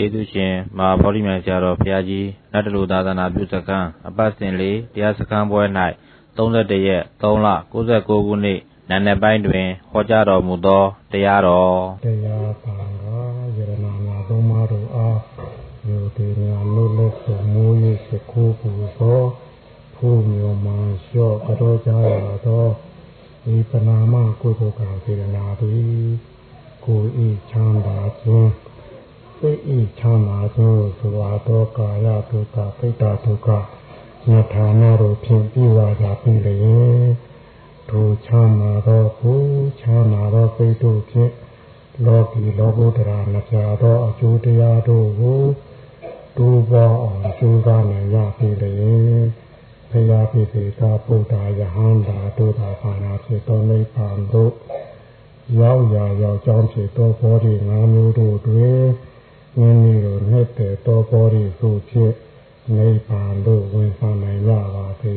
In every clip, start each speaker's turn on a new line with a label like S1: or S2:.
S1: ကျေးဇူးရှင်မဟာဗောဓိမြိုင်ဆရာတော်ဘုရားကြီးနတ်တလူသာသနာပြုစခန်းအပတ်စဉ်လေးတရားစခန်းပွဲ၌31ရက်3လ69ခုနှစ်နံနက်ပိုင်းတွင်ဟောကြားတော်မူသောတရားတော်
S2: တရားပါကယရနာနာသုံးပါးတို့အားယုတိညာနုလက်ဆမိုးရေးစခိုးပူသောဖူးမျိုးမှန်လျှော့ကြောကြရသောဤပနာမကုသိုလ်ကံစေရနာသည်ကိုယ်ဤချမ်းသာခြင်း စိတ်ဤချမ်းသာခြင်းဆိုအပ်သောကာယဒုက္ခပိဋကဒုက္ခညထာနာတို့ဖြင့်ပြဝါကြပြီလေထိုချမ်းသာသောကိုချမ်းသာသောစိတ်တို့ဖြင့်လောကီလောကုတ္တရာမပြသောအကျိုးတရားတို့ကိုဒုဘောအောင်ကျိုးစားနိုင်ရပြီလေဘုရားဖြစ်စေသာဗုဒ္ဓယဟန္တာတို့သာဘာနာဖြစ်သောနိဗ္ဗာန်တို့ရောက်ရာရောက်ကြောင်းဖြစ်သောဘောဓိငါးမျိုးတို့တွင် မိမိတို့နှစ်တဲ့သောဘောဓိဆိုဖြစ်နိဗ္ဗာန်တို့ဝင်ဆောင်နိုင်ကြပါစေ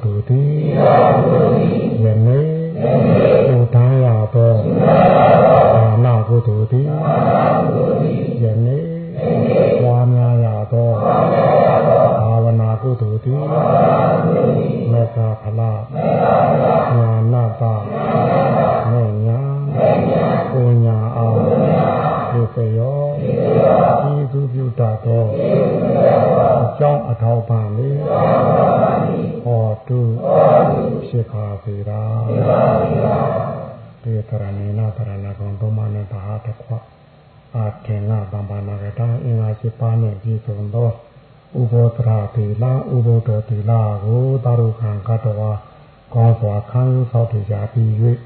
S3: လကုတုတိယနေ့ဘုရားရသောဒါနကုတုတိယနေ့ဝါများရသောဘာဝနာကုတုတိမေဃဖလာညာနာတာမေညာပညာအောင်ဒီပယောဒီသူပြုတတ်သောအကြောင်းအထောက်ပံ့လေးဟောတု ဖြစ်ခါစေရာဒေသရဏေနသရဏဂံဒုမနတဟာတခွအာထေနဗမ္ပနာကတံအင်္ဂါရှိပါနှင့်ပြည့်စုံသောဥဘောတရာတိလဥဘောတတိလကိုတာရုခံကတဝါကောင်းစွာခံယူဆောက်တည်ကြပြီး၍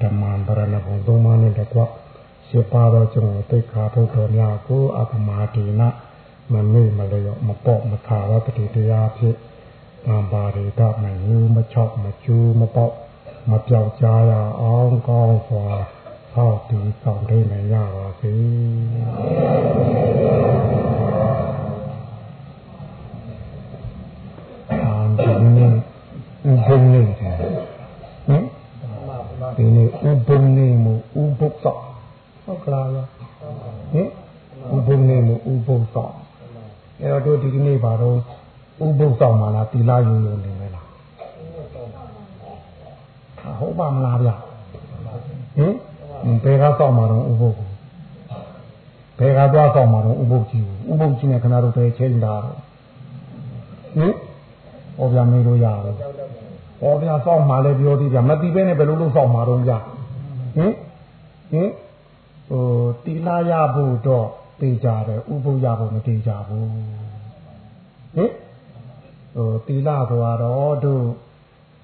S3: ဓမ္မံဗရဏဂုံသုံးပါးနှင့်တကွရှိပါသောကျွန်တော်တိတ်ခါဘုဒ္ဓများကိုအပမတိနမမေ့မလျော့မပေါ့မခါရတတိတရားဖြင့် တံပါရိတမယူမချောက်မကျူးမပေါ့မပြောက်ကြရအောင်ကောင်းစွာဆောက်တည်ဆောင်ထိန်နိုင်ရပါစေ။အာဒီနေ့ဥပုံနေတယ်။ဟင်ဒီနေ့ဥပုံနေမှုဥပုပ်တော့ဟုတ်ကလားဟင်ဥပုံနေမှုဥပုပ်တော့အဲ့တော့တို့ဒီနေ့ပါတော့ ဥပုပ်တော့မှလားတီလာယူယူနေမလားဟုတ်ပါမလားဗျဟင်ဘယ်ကတော့မှတော့ဥပုပ်ကိုဘယ်ကတော့တော့မှတော့ဥပုပ်ကြီးဥပုပ်ကြီးနဲ့ခဏတို့ပဲချိန်တာတော့ဟင်ဟောပြမေးလို့ရတယ်ဟောပြစောင့်မှလည်းပြောသေးကြမတိပဲနဲ့ဘယ်လိုလုပ်စောင့်မှတော့ကြဟင်ဟင်ဟိုတီလာရဖို့တော့တေးကြတယ်ဥပုပ်ရဖို့မတေးကြဘူးဟင် ဟိုတီလာဆိုတော့တို့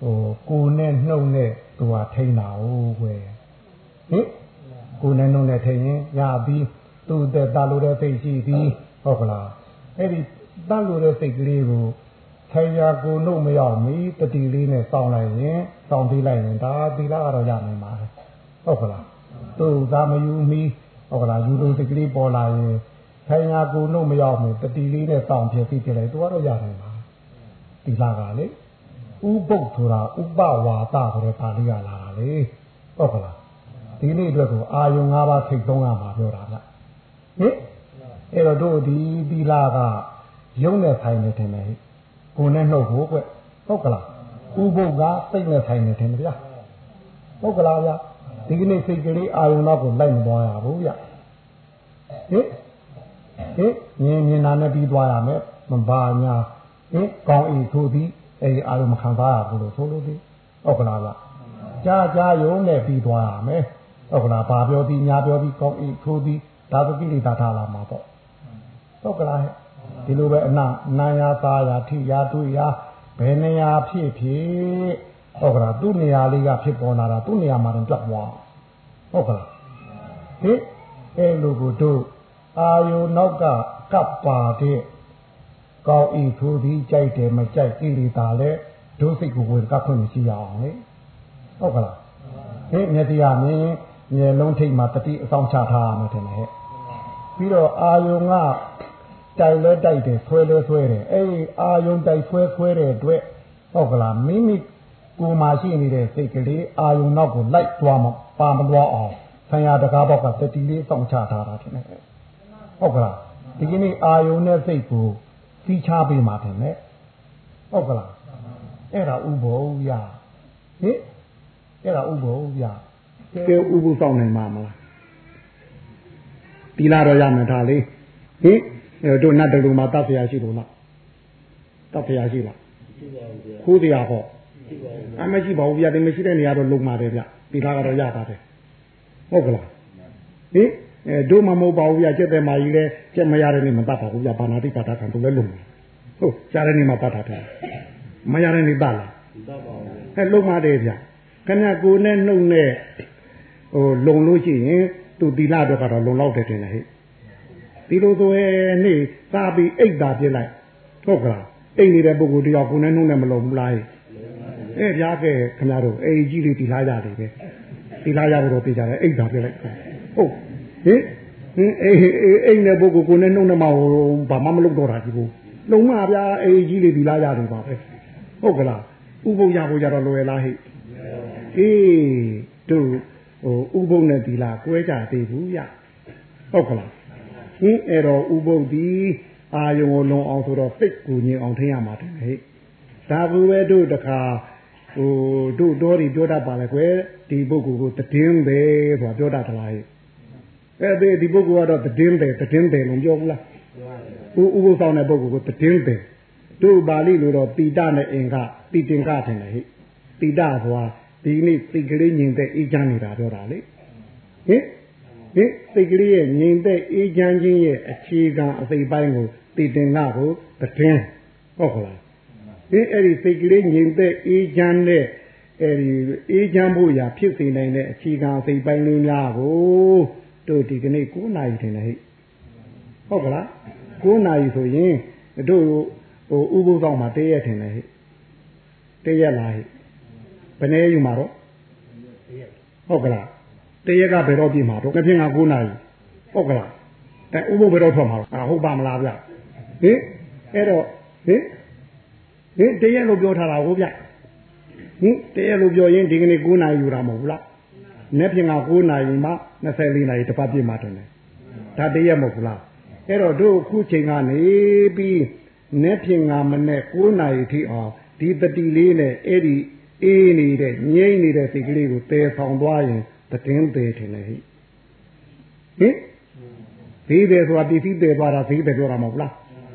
S3: ဟိုကိုနဲ့နှုတ်နဲ့သူကထိန်းတာဟုတ်ကွယ်ဟင်ကိုနဲ့နှုတ်နဲ့ထိန်းရင်ရပြီးသူ့တဲ့တာလို့တဲ့စိတ်ရှိပြီးဟုတ်ကလားအဲ့ဒီတတ်လို့တဲ့စိတ်ကလေးကိုထိုင်ရာကိုနှုတ်မရောက်မီတတိလေးနဲ့စောင်းလိုက်ရင်စောင်းပြီးလိုက်ရင်ဒါသီလကတော့ရနိုင်ပါတယ်ဟုတ်ကလားသူ့သာမယူမီဟုတ်ကလားယူလို့စိတ်ကလေးပေါ်လာရင်ထိုင်ရာကိုနှုတ်မရောက်မီတတိလေးနဲ့စောင်းဖြစ်ပြီးပြလိုက်သူကတော့ရနိုင်ပါ သီလကလေဥပုပ်ဆိုတာဥပဝါဒဆိုတဲ့ပါဠိရလာတာလေဟုတ်ကလားဒီနေ့အတွက်ကိုအာယုံ၅ပါးထိတ်သုံးရမှာပြောတာဗျဟင်အဲ့တော့တို့ဒီသီလကယုံနဲ့ဆိုင်နေတယ်လေကိုယ်နဲ့နှုတ်ဖို့ကွဟုတ်ကလားဥပုပ်ကစိတ်နဲ့ဆိုင်နေတယ်ဗျာဟုတ်ကလားဗျာဒီကနေ့စိတ်ကလေးအာယုံတော့ကိုလိုက်မသွားရဘူးဗျဟင်ဟင်မြင်မြင်နာနဲ့ပြီးသွားရမယ်မဘာညာ ဟင်ကောင်းဤထိုသည်အဲဒီအာယုံမခံစားရဘူးလို့ဆိုလို့ဒီဟုတ်ကလားဗျကြားကြားယုံနဲ့ပြီးသွားရမယ်ဟုတ်ကလားဘာပြောသည်ညာပြောသည်ကောင်းဤထိုသည်ဒါသတိလေးတာထားလာမှာပေါ့ဟုတ်ကလားဒီလိုပဲအနာနာယာသားယာထိယာတွေ့ယာဘယ်နေရာဖြစ်ဖြစ်ဟုတ်ကလားသူ့နေရာလေးကဖြစ်ပေါ်လာတာသူ့နေရာမှာတော့ပြတ်သွားဟုတ်ကလားဟင်အဲလိုကိုတို့အာယုနောက်ကကပ်ပါတဲ့ ကောင်းဤထိုသည်ကြိုက်တယ်မကြိုက်ကိလေသာလဲဒုစိတ်ကိုဝင်ကပ်ခွင့်မရှိရအောင်လေဟုတ်ကလားဟင်မျက်တရားမြင်မျက်လုံးထိတ်မှာတတိအဆောင်ချထားရမယ်ထင်တယ်ဟဲ့ပြီးတော့အာယုံကတိုက်လဲတိုက်တယ်ဆွဲလဲဆွဲတယ်အဲ့ဒီအာယုံတိုက်ဆွဲဆွဲတဲ့အတွက်ဟုတ်ကလားမိမိကိုယ်မှာရှိနေတဲ့စိတ်ကလေးအာယုံနောက်ကိုလိုက်သွားမှာပါမသွားအောင်ဆံရတကားဘောက်ကတတိလေးစောင့်ချထားတာထင်တယ်ဟုတ်ကလားဒီကနေ့အာယုံနဲ့စိတ်ကို စီးချပေးမှာထင်တယ်ဟုတ်ကလားအဲ့ဒါဥဘောရဟင်အဲ့ဒါဥဘောရကဲဥပုစောင့်နိုင်မှာမလားတီလာတော့ရမယ်ဒါလေးဟင်အဲတို့နတ်တလူမှာတတ်ဖျားရှိလို့လားတတ်ဖျားရှိလားခိုးတရားဟောအမရှိပါဘူးဗျာဒီမရှိတဲ့နေရာတော့လုံပါတယ်ဗျဒီလားကတော့ရပါတယ်ဟုတ်ကလားဟင် အဲတို့မမဟုတ်ပါဘူးဗျကျက်တဲ့မာကြီးလဲကျက်မရတဲ့နေ့မတတ်ပါဘူးဗျဘာနာတိပါတာခံသူလဲလုံးဟုတ်ကြားတဲ့နေ့မှာပတ်တာတယ်မရတဲ့နေ့တတ်လားတတ်ပါဘူးအဲလုံးမတယ်ဗျခဏကိုနဲ့နှုတ်နဲ့ဟိုလုံလို့ရှိရင်သူတီလာတော့ကတော့လုံလောက်တယ်တင်တယ်ဟဲ့ဒီလိုဆိုရင်နေ့သာပြီးအိတ်တာပြစ်လိုက်ဟုတ်ကလားအိတ်နေတဲ့ပုဂ္ဂိုလ်တယောက်ကိုနဲ့နှုတ်နဲ့မလုံဘူးလားအဲဗျာကဲခင်ဗျားတို့အိတ်ကြီးလေးတီလာရတယ်ပဲတီလာရဖို့တော့ပြေးကြတယ်အိတ်တာပြစ်လိုက်ဟုတ် ဟင်ဟင်အိအိအိနဲ့ပုဂ္ဂိုလ်ကိုနဲ့နှုတ်နဲ့မဟိုဘာမှမလုပ်တော့တာကြီးဘူးလုံမဗျာအိကြီးလေးတီလာရတယ်ပါပဲဟုတ်ကလားဥပုပ်ရဖို့ကြတော့လွယ်လားဟိအေးတို့ဟိုဥပုပ်နဲ့တီလာကွဲကြသေးဘူးဗျဟုတ်ကလားဟင်အဲ့တော့ဥပုပ်ဒီအာယုံကိုလုံအောင်ဆိုတော့စိတ်ကိုငြိမ်အောင်ထင်ရမှာတယ်ဟဲ့ဒါဘူးပဲတို့တခါဟိုတို့တော်ရီပြောတတ်ပါလေကွယ်ဒီပုဂ္ဂိုလ်ကိုတည်င်းပဲဆိုတာပြောတတ်သလားဟဲ့ အဲ့ဒီဒီပုဂ္ဂိုလ်ကတော့တည်င်းတယ်တည်င်းတယ်လို့ပြောဘူးလားဥဥပုသ်ဆောင်တဲ့ပုဂ္ဂိုလ်ကိုတည်င်းတယ်တို့ပါဠိလိုတော့တိတနဲ့အင်္ဂတိတင်္ဂထင်တယ်ဟဲ့တိတဆိုတာဒီနေ့စိတ်ကလေးညင်တဲ့အေးချမ်းနေတာပြောတာလေဟင်ဟင်စိတ်ကလေးရဲ့ငြိမ်သက်အေးချမ်းခြင်းရဲ့အခြေခံအစိပ်ပိုင်းကိုတည်တင်ကကိုတည်ဟုတ်ကလားဟင်အဲ့ဒီစိတ်ကလေးငြိမ်သက်အေးချမ်းတဲ့အဲ့ဒီအေးချမ်းဖို့ရာဖြစ်စေနိုင်တဲ့အခြေခံအစိပ်ပိုင်းလေးများကို တို့ဒီကနေ့9နာရီထင်တယ်ဟဲ့ဟုတ်ကလား9နာရီဆိုရင်တို့ဟိုဥပုသ်ဆောင်မှာတည့်ရထင်တယ်ဟဲ့တည့်ရလားဟဲ့ဘယ်နဲ့ယူမှာတော့ဟုတ်ကလားတရက်ကဘယ်တော့ပြမှာတော့ငါဖြစ်ငါ9နာရီဟုတ်ကလားအဲဥပုဘယ်တော့ထွက်မှာတော့အာဟုတ်ပါမလားဗျဟင်အဲ့တော့ဟင်ဟင်တရက်လို့ပြောထားတာဟုတ်ဗျဟင်တရက်လို့ပြောရင်ဒီကနေ့9နာရီယူတာမဟုတ်ဘူးလား နေ့ဖြစ်ငါ9နာရီမှ24နာရီတစ်ပတ်ပြည့်မှာတယ်ဒါတရက်မဟုတ်ဘူးလားအဲ့တော့တို့ခုချိန်ကနေပြီးနေ့ဖြစ်ငါမနေ့9နာရီထိအောင်ဒီတတိလေးနဲ့အဲ့ဒီအေးနေတဲ့ငြိမ့်နေတဲ့စိတ်ကလေးကိုတည်ဆောင်သွားရင်တည်င်းသေးတယ်လေဟိဟင်ဈေးတယ်ဆိုတာပစ္စည်းတယ်သွားတာဈေးတယ်ပြောတာမဟုတ်လား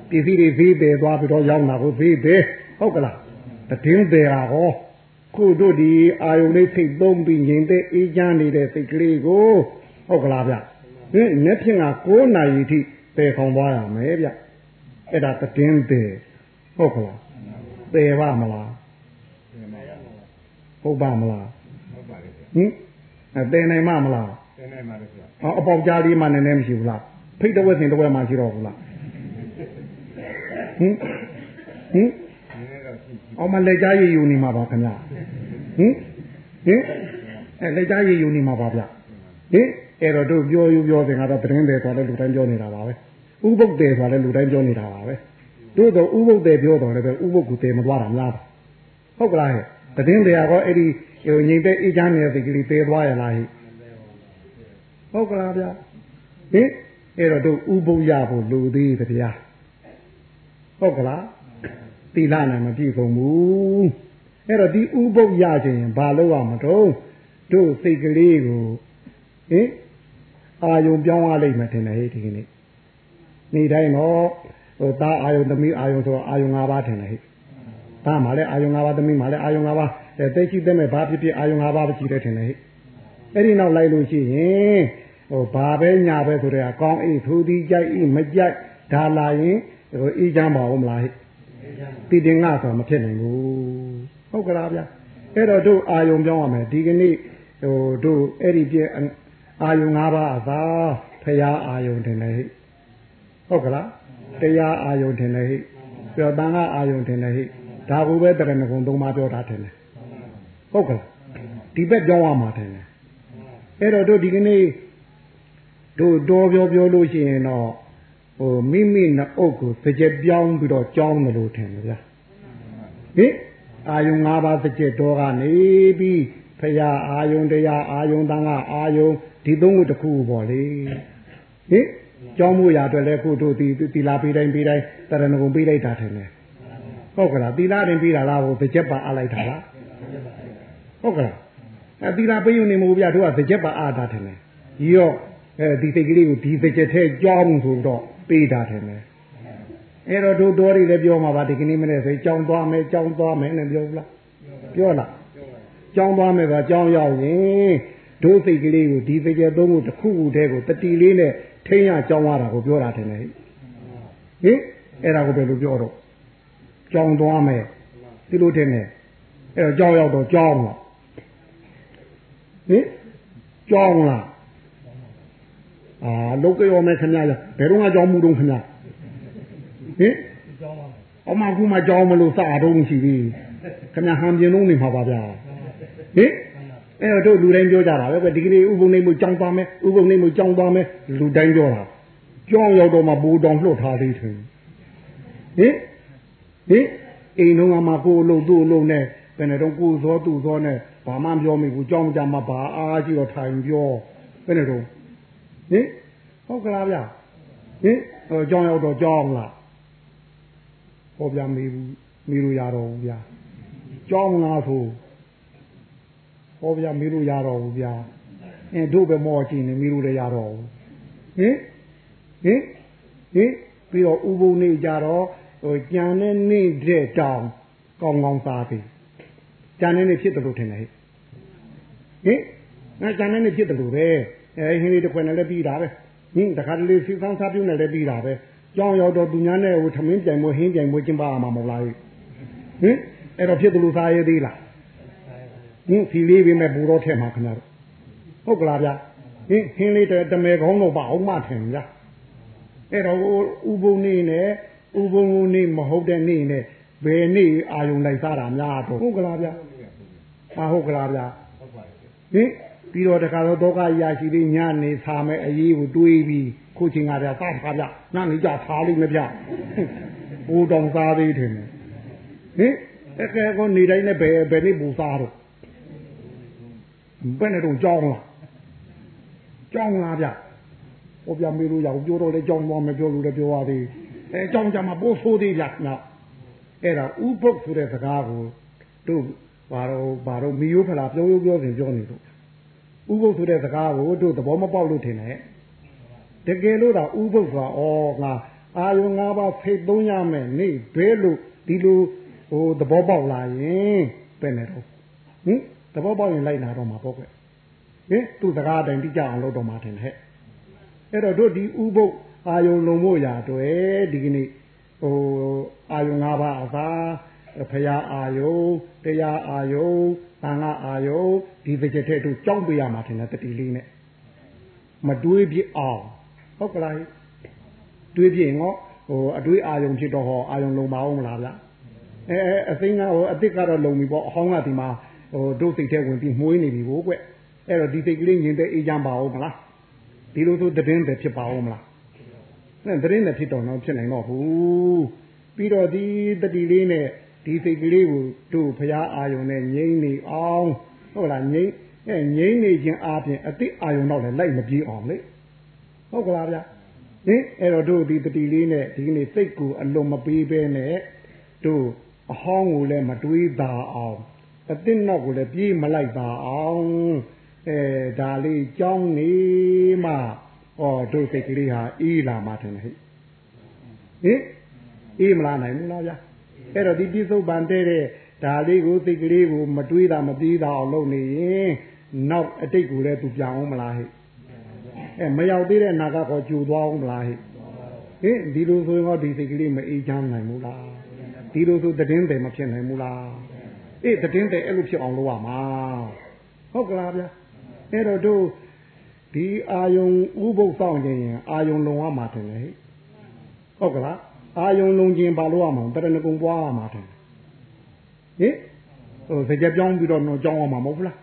S3: ပစ္စည်းတွေဈေးတယ်သွားပြီးတော့ရောက်လာကိုဈေးတယ်ဟုတ်ကလားတည်င်းတယ်ဟာဟော ခုတို့ဒီအာယုန်လေးစိတ်သုံးပြီးငြိမ်တဲ့အေးချမ်းနေတဲ့စိတ်ကလေးကိုဟုတ်ကလားဗျဟင်နေ့ဖြင့်က9နာရီထိတည်ဆောင်သွားရမယ်ဗျအဲ့ဒါတည်င်းတယ်ဟုတ်ကလားတည်ပါမလားဟုတ်ပါမလားဟုတ်ပါလေဟင်အဲတင်နိုင်မမလားတင်နိုင်ပါလေဗျဟောအပေါက်ကြားလေးမှနည်းနည်းမရှိဘူးလားဖိတ်တဝက်စင်တဝက်မှရှိတော့ဘူးလားဟင်ဟင် အောင်မလက်ကြားရည်ယူနေမှာပါခင်ဗျဟင်ဟင်အဲလက်ကြားရည်ယူနေမှာပါဗျဟင်အဲ့တော့တို့ပြောယူပြောစင်ကတော့တရင်တယ်ဆိုတော့လူတိုင်းပြောနေတာပါပဲဥပုပ်တယ်ဆိုတော့လူတိုင်းပြောနေတာပါပဲတို့တော့ဥပုပ်တယ်ပြောတော့လည်းပဲဥပုပ်ကူတယ်မသွားတာများပါဟုတ်ကလားဟဲ့တည်င်းတရားကောအဲ့ဒီဟိုငြိမ်တဲ့အေးချမ်းနေတဲ့စိတ်ကလေးပယ်သွားရလားဟိဟုတ်ကလားဗျဟင်အဲ့တော့တို့ဥပုပ်ရဖို့လူသေးတယ်ဗျာဟုတ်ကလား သီလနဲ့မပြည့်စုံဘူးအဲ့တော့ဒီဥပုပ်ရခြင်းဘာလို့ရမတော့တို့စိတ်ကလေးကိုဟင်အာယုံပြောင်းရလိမ့်မယ်ထင်တယ်ဟဲ့ဒီကနေ့နေ့တိုင်းတော့ဟိုသားအာယုံသမီးအာယုံဆိုအာယုံ၅ပါးထင်တယ်ဟဲ့သားမှလည်းအာယုံ၅ပါးသမီးမှလည်းအာယုံ၅ပါးတိတ်ရှိတဲ့မဲ့ဘာဖြစ်ဖြစ်အာယုံ၅ပါးပဲရှိတယ်ထင်တယ်ဟဲ့အဲ့ဒီနောက်လိုက်လို့ရှိရင်ဟိုဘာပဲညာပဲဆိုတဲ့အကောင်းအိတ်သူဒီကြိုက်အိမကြိုက်ဒါလာရင်ဟိုအေးချမ်းပါဦးမလားဟဲ့ တည်တင်ငါဆိုမဖြစ်နိုင်ဘူးဟုတ်ကလားဗျအဲ့တော့တို့အာယုံပြောင်းရမယ်ဒီကနေ့ဟိုတို့အဲ့ဒီပြအာယုံ၅ပါးအသာဖရာအာယုံတင်တယ်ဟဲ့ဟုတ်ကလားတရားအာယုံတင်တယ်ဟဲ့ပြောတန်ခါအာယုံတင်တယ်ဟဲ့ဒါကိုပဲတရဏဂုံသုံးပါးပြောတာတယ်ဟုတ်ကဲ့ဒီဘက်ပြောင်းရမှာတယ်အဲ့တော့တို့ဒီကနေ့တို့တော်ပြောပြောလို့ရှိရင်တော့ ဟိုမိမိနှုတ်ကိုစကြက်ပြောင်းပြီးတော့ကြောင်းတယ်လို့ထင်တယ်ဗျာဟင်အာယုံ၅ပါးစကြက်တော်ကနေပြီးဖရာအာယုံတရားအာယုံတန်ခါအာယုံဒီသုံးခုတစ်ခုပေါ့လေဟင်ကြောင်းမှုရအတွက်လည်းခုတို့ဒီတီလာပေးတိုင်းပေးတိုင်းတရဏဂုံပေးလိုက်တာထင်တယ်ဟုတ်ကလားတီလာတင်ပေးတာလားဟိုစကြက်ပါအလိုက်တာလားဟုတ်ကလားအဲတီလာပေးယူနေမို့ဗျာတို့ကစကြက်ပါအားတာတယ်ကြီးရောအဲဒီစိတ်ကလေးကိုဒီစကြက်ထဲကြောင်းဆိုတော့ ပေးတာတယ်အဲ့တော့တို့တော်တွေလည်းပြောမှာပါဒီကနေ့မနေ့ဆိုကြောင်းသွားမယ်ကြောင်းသွားမယ်နဲ့ပြောဘူးလားပြောလားကြောင်းသွားမယ်ကကြောင်းရောက်ရင်ဒုစိတ်ကလေးကိုဒီစိတ်ကသုံးခုတစ်ခုခုတည်းကိုတတိလေးနဲ့ထိန်းရကြောင်းရတာကိုပြောတာတယ်လေဟင်အဲ့ဒါကိုဘယ်လိုပြောတော့ကြောင်းသွားမယ်ဒီလိုတင်နေအဲ့တော့ကြောင်းရောက်တော့ကြောင်းလားဟင်ကြောင်းလား အာလုတ်ကြောမယ်ခင်ဗျာဘယ်တော့မှကြောင်းမှုတော့ခင်ဗျာဟင်အမကူမကြောင်းမလို့စတော့ရှိပြီခင်ဗျာဟန်ပြင်းလုံးနေမှာပါဗျာဟင်အဲ့တော့တို့လူတိုင်းပြောကြတာပဲဒီကနေ့ဥပုံနေမှုကြောင်းသွားမယ်ဥပုံနေမှုကြောင်းသွားမယ်လူတိုင်းပြောတာကြောင်းရောက်တော့မှဘူတောင်လှုပ်ထားသေးတယ်ဟင်ဟင်အိမ်လုံးကမှကိုယ်လုံးသူ့လုံးနဲ့ဘယ်နဲ့တော့ကိုယ်စောသူ့စောနဲ့ဘာမှပြောမိဘူးကြောင်းကြမှာဘာအားကြီးတော့ထိုင်ပြောဘယ်နဲ့တော့ ဟင်ဟုတ်ကလားဗျဟင်ဟိုကြောင်းရောက်တော့ကြောင်းလားဟောပြမေးဘူးမေးလို့ရတော့ဘူးဗျာကြောင်းလားဆိုဟောဗျာမေးလို့ရတော့ဘူးဗျာအင်းတို့ပဲမောကြည့်နေမေးလို့လည်းရတော့ဘူးဟင်ဟင်ဟင်ပြီးတော့ဥပုံနေကြတော့ဟိုကြံတဲ့နေတဲ့တောင်ကောင်းကောင်းစားပြီကြံတဲ့နေဖြစ်တယ်လို့ထင်တယ်ဟင်ငါကြံတဲ့နေဖြစ်တယ်လို့ပဲ အဲဟင်းလေးတစ်ခွက်နဲ့လည်းပြီးတာပဲဟင်တခါတလေစီဆောင်စားပြုတ်နဲ့လည်းပြီးတာပဲကြောင်းရောက်တော့သူများနဲ့ဟိုထမင်းပြိုင်မွေးဟင်းပြိုင်မွေးကျင်းပရမှာမဟုတ်လားဟင်အဲ့တော့ဖြစ်တယ်လို့စားရသေးလားဟင်ဖီလေးပဲမဲ့ဘူတော့ထဲမှာခင်ဗျားတို့ဟုတ်ကလားဗျဟင်ဟင်းလေးတမဲကောင်းတော့ပါအောင်မထင်ဗျာအဲ့တော့ဥပုံနေနဲ့ဥပုံနေမဟုတ်တဲ့နေနဲ့ဘယ်နေ့အာယုံလိုက်စားတာများတော့ဟုတ်ကလားဗျာဟာဟုတ်ကလားဗျာဟင် ပြီးတော့တခါတော့ဒုက္ခရရှိပြီးညနေစားမယ်အရေးကိုတွေးပြီးခုချိန်ကဗျာစားပါဗျညနေကြစားလိမ့်မယ်ဗျဘူတောင်စားသေးတယ်ဟင်အဲ့ကဲကိုနေတိုင်းနဲ့ဘယ်ဘယ်နေ့ဘူစားတော့ဘယ်နဲ့တော့ကြောင်းလားကြောင်းလားဗျဟောပြမေးလို့ရအောင်ပြောတော့လေကြောင်းသွားမယ်ပြောလို့လည်းပြောရသေးအဲကြောင်းကြမှာပိုးဆိုးသေးဗျနော်အဲ့ဒါဥပုပ်ဆိုတဲ့စကားကိုတို့ဘာတော့ဘာတော့မီယိုးဖလာပြောပြောစဉ်ပြောနေတော့ ဥပုပ်ဆိုတဲ့စကားကိုတို့သဘောမပေါက်လို့ထင်တယ်တကယ်လို့တော့ဥပုပ်ဆိုတာဩငါအာယုံ၅ပါးဖိတ်သုံးရမယ်နေဘဲလို့ဒီလိုဟိုသဘောပေါက်လာရင်ပဲ့နေတော့ဟင်သဘောပေါက်ရင်လိုက်လာတော့မှာပေါ့ကွဟင်သူ့စကားအတိုင်းတိကျအောင်လုပ်တော့မှာထင်တယ်အဲ့တော့တို့ဒီဥပုပ်အာယုံလုံးဖို့ရာတွေ့ဒီကနေ့ဟိုအာယုံ၅ပါးအသာ ဖရာအာယုံတရားအာယုံသံဃာအာယုံဒီတစ်ချက်တည်းတို့ကြောင်းပြရမှာထင်တယ်တတိလေးနဲ့မတွေးပြအောင်ဟုတ်ကလားတွေးပြရင်ဟောဟိုအတွေးအာယုံဖြစ်တော့ဟောအာယုံလုံးမအောင်မလားဗျအဲအသိငါဟိုအစ်စ်ကတော့လုံပြီပေါ့အဟောင်းကဒီမှာဟိုတို့စိတ်ထဲဝင်ပြီးမှုေးနေပြီကိုကွအဲ့တော့ဒီစိတ်ကလေးရင်တဲ့အေးချမ်းပါအောင်မလားဒီလိုဆိုတည်င်းပဲဖြစ်ပါအောင်မလားနဲ့တည်င်းနဲ့ဖြစ်တော့တော့ဖြစ်နိုင်တော့ဘူးပြီးတော့ဒီတတိလေးနဲ့ ဒီစိတ်ကလေးကိုတို့ဖရာအာယုံနဲ့ငြိမ့်နေအောင်ဟုတ်လားငြိမ့်အဲငြိမ့်နေခြင်းအပြင်အတိအာယုံတော့လည်းလိုက်မပြေးအောင်လေဟုတ်ကလားဗျဟင်အဲ့တော့တို့ဒီတတိလေးနဲ့ဒီနေ့စိတ်ကိုအလွန်မပေးဘဲနဲ့တို့အဟောင်းကိုလည်းမတွေးပါအောင်အသစ်နောက်ကိုလည်းပြေးမလိုက်ပါအောင်အဲဒါလေးကြောင်းနေမှဩတို့စိတ်ကလေးဟာအေးလာမှထင်တယ်ဟိဟင်အေးမလာနိုင်ဘူးလားဗျာ အဲ့တော့ဒီပြစ္ဆုတ်ပန်တဲ့တဲ့ဒါလေးကိုစိတ်ကလေးကိုမတွေးတာမပြေးတာအောင်လုပ်နေရင်နောက်အတိတ်ကိုလည်းသူပြောင်းအောင်မလားဟိအဲမရောက်သေးတဲ့နာကခေါ်ကြူသွားအောင်မလားဟိဟင်ဒီလိုဆိုရင်တော့ဒီစိတ်ကလေးမအေးချမ်းနိုင်ဘူးလားဒီလိုဆိုတည်င်းတယ်မဖြစ်နိုင်ဘူးလားအေးတည်င်းတယ်အဲ့လိုဖြစ်အောင်လုပ်ရမှာဟုတ်ကလားဗျာအဲ့တော့တို့ဒီအာယုံဥပုပ်ဆောင်ခြင်းရင်အာယုံလုံရမှာတယ်လေဟုတ်ကလား အာယုံလုံခြင်းဘာလို့ရမှာတရဏဂုံပွားရမှာတယ်ဟင်ဟိုစကြပြောင်းပြီးတော့တော့ကြောင်းရမှာမဟုတ်ဘူးလား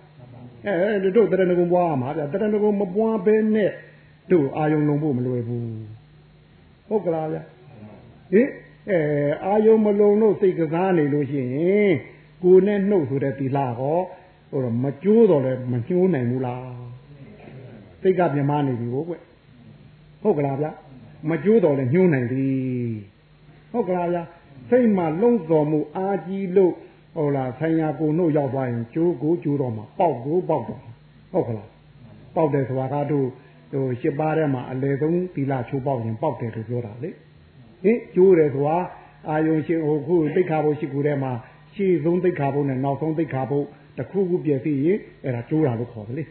S3: အဲတို့တရဏဂုံပွားရမှာဗျာတရဏဂုံမပွားဘဲနဲ့တို့အာယုံလုံဖို့မလွယ်ဘူးဟုတ်ကလားဗျာဟင်အဲအာယုံမလုံလို့စိတ်ကစားနေလို့ရှိရင်ကိုယ်နဲ့နှုတ်ဆိုတဲ့သီလဟောဟိုတော့မကျိုးတော့လဲမညှိုးနိုင်ဘူးလားစိတ်ကပြမနေပြီကိုကွဟုတ်ကလားဗျမကျိုးတော့လဲညှိုးနိုင်ပြီ ဟုတ်ကလားဗျစိတ်မှာလုံတော်မှုအာကြီးလို့ဟိုလားဆိုင်ရာကိုနှုတ်ရောက်သွားရင်ကျိုးကိုကျိုးတော့မှာပေါက်ကိုပေါက်တော့ဟုတ်ကလားပေါက်တယ်ဆိုတာကတို့ဟိုရှစ်ပါးထဲမှာအလေဆုံးသီလချိုးပေါက်ရင်ပေါက်တယ်လို့ပြောတာလေဟင်ကျိုးတယ်ဆိုတာအာယုံရှင်ဟိုခုသိခါဖို့ရှိကူထဲမှာရှေ့ဆုံးသိခါဖို့နဲ့နောက်ဆုံးသိခါဖို့တခုခုပြည့်စည်ရင်အဲ့ဒါကျိုးတာလို့ခေါ်တယ်လေဟ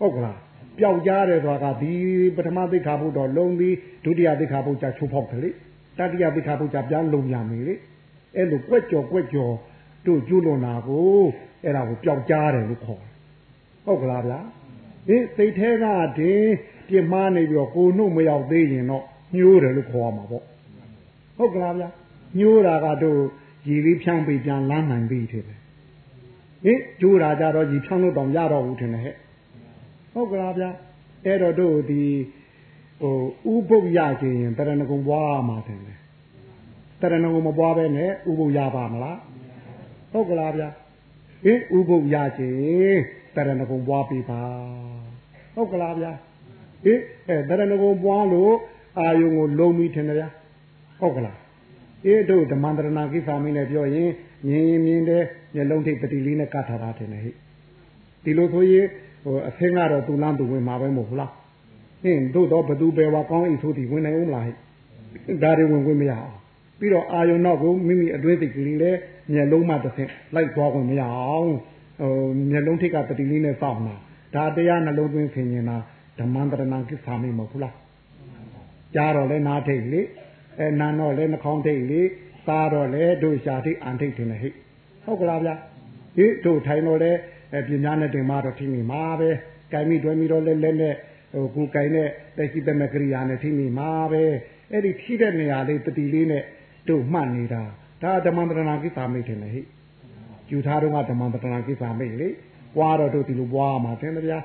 S3: ဟုတ်ကလားပျောက်ကြားတယ်ဆိုတာကဒီပထမသိခါဖို့တော့လုံးပြီးဒုတိယသိခါဖို့ကြာချိုးဖောက်တယ်လေ တတိယသိခါဖို့ကြာပြန်လုံရမယ်လေအဲ့လိုကွက်ကြော်ကွက်ကြော်တို့ကျွလွန်တာကိုအဲ့ဒါကိုပျောက်ကြားတယ်လို့ခေါ်ဟုတ်ကလားဗျာဟင်စိတ်แท้ကတင်ပြင်းမာနေပြီးတော့ကိုနှုတ်မရောက်သေးရင်တော့ညှိုးတယ်လို့ခေါ်ရမှာပေါ့ဟုတ်ကလားဗျာညှိုးတာကတို့ရည်လေးဖြန်းပြီးပြန်လမ်းနိုင်ပြီထင်တယ်ဟင်ကျိုးတာကြတော့ရည်ဖြန်းလို့တော့ရတော့ဘူးထင်တယ်ဟဲ့ဟုတ်ကလားဗျာအဲ့တော့တို့ဒီ ဟိုဥပုပ်ရခြင်းရင်တရဏဂုံပွားမှာတယ်လေတရဏဂုံမပွားပဲနဲ့ဥပုပ်ရပါမလားဟုတ်ကလားဗျာဟင်ဥပုပ်ရခြင်းတရဏဂုံပွားပြီပါဟုတ်ကလားဗျာဟင်အဲတရဏဂုံပွားလို့အာယုံကိုလုံးပြီးထင်တယ်ဗျာဟုတ်ကလားအေးတို့ဓမ္မန္တရဏကိစ္စမင်းနဲ့ပြောရင်မြင်ရင်မြင်တယ်မျက်လုံးထိပ်ပတိလေးနဲ့ကတ်ထားတာတယ်ဟဲ့ဒီလိုဆိုရင်ဟိုအဆင်းကတော့သူ့လမ်းသူဝင်မှာပဲမဟုတ်ဘူးလား ဟင်းတို့တော့ဘသူပဲဝါကောင်းဤဆိုဒီဝင်နိုင်ဦးမလားဟဲ့ဒါတွေဝင်ခွင့်မရအောင်ပြီးတော့အာယုံတော့ကိုမိမိအတွင်းသိကလေးလည်းမျက်လုံးမှတစ်ဆင့်လိုက်သွားခွင့်မရအောင်ဟိုမျက်လုံးထိပ်ကပတိလေးနဲ့စောင့်တာဒါတရားနှလုံးသွင်းဆင်ញင်တာဓမ္မန္တရဏကိစ္စမင်းမဟုတ်ဘူးလားကြားတော့လဲနားထိတ်လေအဲနာတော့လဲနှာခေါင်းထိတ်လေသားတော့လဲတို့ရှာထိတ်အန်ထိတ်တင်လေဟိဟုတ်ကလားဗျာဟိတို့ထိုင်တော့လဲအဲပြင်းများနဲ့တင်မတော့ထိနေမှာပဲကြိုင်မိတွဲမိတော့လဲလဲနဲ့ ဟိုကိုကြိုင်နဲ့တက်ရှိတဲ့မကရိယာနဲ့ထိနေမှာပဲအဲ့ဒီထိတဲ့နေရာလေးတတိလေးနဲ့တို့မှတ်နေတာဒါဓမ္မန္တရဏကိစ္စမိတ်တယ်လေဟိယူထားတော့ကဓမ္မန္တရဏကိစ္စမိတ်လေပွားတော့တို့ဒီလိုပွားမှာတင်ဗျာ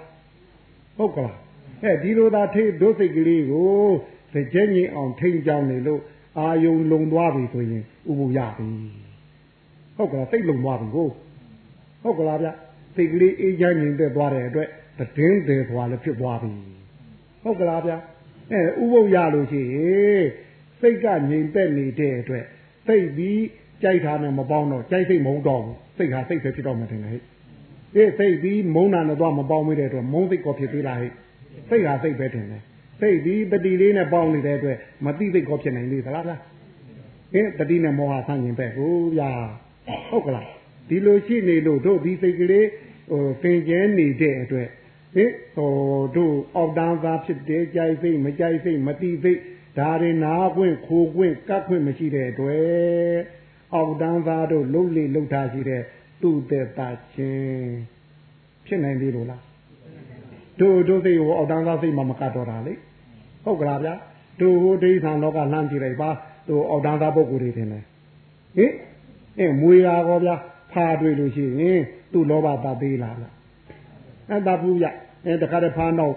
S3: ဟုတ်ကလားအဲဒီလိုသာထိဒုစိတ်ကလေးကိုစကြဲကြီးအောင်ထိန်ကြောင်းနေလို့အာယုံလုံသွားပြီဆိုရင်ဥပုရပြီဟုတ်ကလားစိတ်လုံသွားပြီကိုဟုတ်ကလားဗျစိတ်ကလေးအေးချမ်းငြိမ်သက်သွားတဲ့အတွက်တည်င်းတယ်သွားလည်းဖြစ်သွားပြီ ဟုတ်ကလားဗျအဲဥပုရလို့ရှိရင်စိတ်ကငြိမ်သက်နေတဲ့အတွက်စိတ်ပြီးကြိုက်တာနဲ့မပေါင်းတော့ကြိုက်စိတ်မဟုတ်တော့ဘူးစိတ်ဟာစိတ်ပဲဖြစ်တော့မှတင်တယ်ဟဲ့အေးစိတ်ပြီးမုန်းတာနဲ့တော့မပေါင်းမိတဲ့အတွက်မုန်းစိတ်ကောဖြစ်သေးလားဟဲ့စိတ်ဟာစိတ်ပဲတင်တယ်စိတ်ဒီတတိလေးနဲ့ပေါင်းနေတဲ့အတွက်မတိစိတ်ကောဖြစ်နိုင်လေသလားဗျာဟင်တတိနဲ့မောဟဆန့်ကျင်ပဲဟုတ်ဗျာဟုတ်ကလားဒီလိုရှိနေလို့တို့ဒီစိတ်ကလေးဟိုသင်ကျဲနေတဲ့အတွက် ဟင်ဟိုတို့အောက်တန်းသားဖြစ်တယ်ကြိုက်စိတ်မကြိုက်စိတ်မတိစိတ်ဒါတွေနာခွင့်ခိုခွင့်ကတ်ခွင့်မရှိတဲ့အတွက်အောက်တန်းသားတို့လှုပ်လေလှုပ်ထားရှိတဲ့သူ့တဲ့တာချင်းဖြစ်နိုင်သေးလို့လားတို့တို့စိတ်ကိုအောက်တန်းသားစိတ်မှမကတ်တော့တာလေဟုတ်ကလားဗျာတို့ဟိုဒိဋ္ဌာန်လောကလှမ်းကြည့်လိုက်ပါတို့အောက်တန်းသားပုဂ္ဂိုလ်တွေထင်တယ်ဟင်အဲမွေရာကောဗျာဖာတွေ့လို့ရှိရင်သူ့လောဘတာသေးလားလားအဲ့ဒါဘူးဗျ အဲတခါတည်းဖာတော့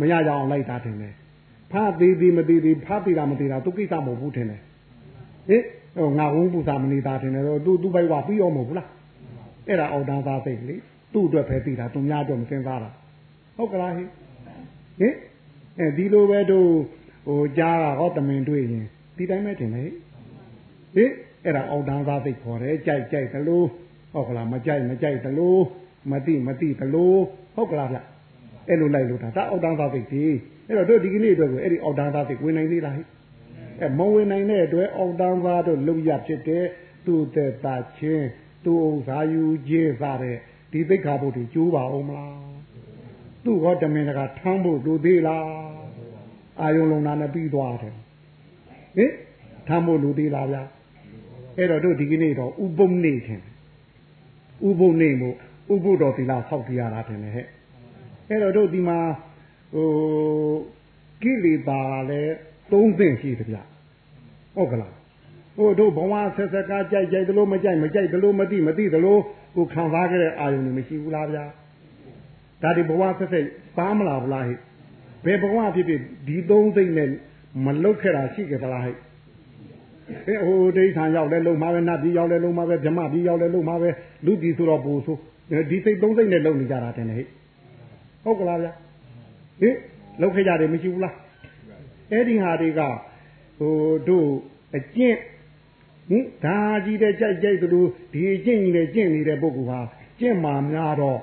S3: မရကြအောင်လိုက်တာထင်တယ်ဖာသေးသေးမသေးသေးဖာသေးတာမသေးတာသူကိစ္စမဟုတ်ဘူးထင်တယ်ဟင်ဟိုငါဝုန်းပူစာမနေတာထင်တယ်တော့သူသူ့ဘိုက်ဝပြီးရောမဟုတ်ဘူးလားအဲ့ဒါအောက်တန်းသားစိတ်လေသူ့အတွက်ပဲသိတာသူများအတွက်မသိသားတာဟုတ်ကလားဟင်ဟင်အဲဒီလိုပဲတို့ဟိုကြားတာဟောတမင်တွေ့ရင်ဒီတိုင်းပဲတင်လေဟင်အဲ့ဒါအောက်တန်းသားသိခေါ်တယ်ကြိုက်ကြိုက်သလိုဟုတ်ကလားမကြိုက်မကြိုက်သလိုမတိမတိသလိုဟုတ်ကလားဗျ အဲ့လိုလိုက်လို့ဒါဒါအောက်တန်းသားသိဒီအဲ့တော့တို့ဒီကနေ့အတွက်ကိုအဲ့ဒီအောက်တန်းသားသိဝင်နိုင်သေးလားဟိအဲမဝင်နိုင်တဲ့အတွက်အောက်တန်းသားတို့လုံရဖြစ်တဲ့သူ့သက်တာချင်းသူ့ဥစ္စာယူခြင်းစတဲ့ဒီသိက္ခာပုဒ်တွေကျိုးပါအောင်မလားသူ့ဟောတမင်တကာထမ်းဖို့လိုသေးလားအာယုံလုံနာနဲ့ပြီးသွားတယ်ဟင်ထမ်းဖို့လိုသေးလားဗျာအဲ့တော့တို့ဒီကနေ့တော့ဥပုံနေတယ်ဥပုံနေမို့ဥပုတော်သီလဆောက်တရားတာတယ်ဟဲ့ အဲ့တော့တို့ဒီမှာဟိုကိလေသာလည်းသုံးသင့်ရှိတယ်ဗျဟုတ်ကလားဟိုတို့ဘဝဆက်ဆက်ကကြိုက်ကြိုက်သလိုမကြိုက်မကြိုက်သလိုမသိမသိသလိုကိုခံစားခဲ့တဲ့အာယုန်တွေမရှိဘူးလားဗျာဒါဒီဘဝဆက်ဆက်ပါမလားဗလားဟဲ့ဘယ်ဘဝဖြစ်ဖြစ်ဒီသုံးစိတ်နဲ့မလုတ်ခဲ့တာရှိကြသလားဟဲ့အဲဟိုဒိဋ္ဌာန်ရောက်လဲလုံမှာပဲနတ်ပြည်ရောက်လဲလုံမှာပဲဗြဟ္မပြည်ရောက်လဲလုံမှာပဲလူပြည်ဆိုတော့ပူဆိုဒီစိတ်သုံးစိတ်နဲ့လုံနေကြတာတင်လေဟဲ့ ဟုတ်ကလားဗျာဟင်လုတ်ခဲ့ကြတယ်မရှိဘူးလားအဲ့ဒီဟာတွေကဟိုတို့အကျင့်ဟင်ဒါကြီးတဲ့ကြိုက်ကြိုက်သလိုဒီအကျင့်ကြီးနဲ့ကျင့်နေတဲ့ပုဂ္ဂိုလ်ဟာကျင့်မှများတော့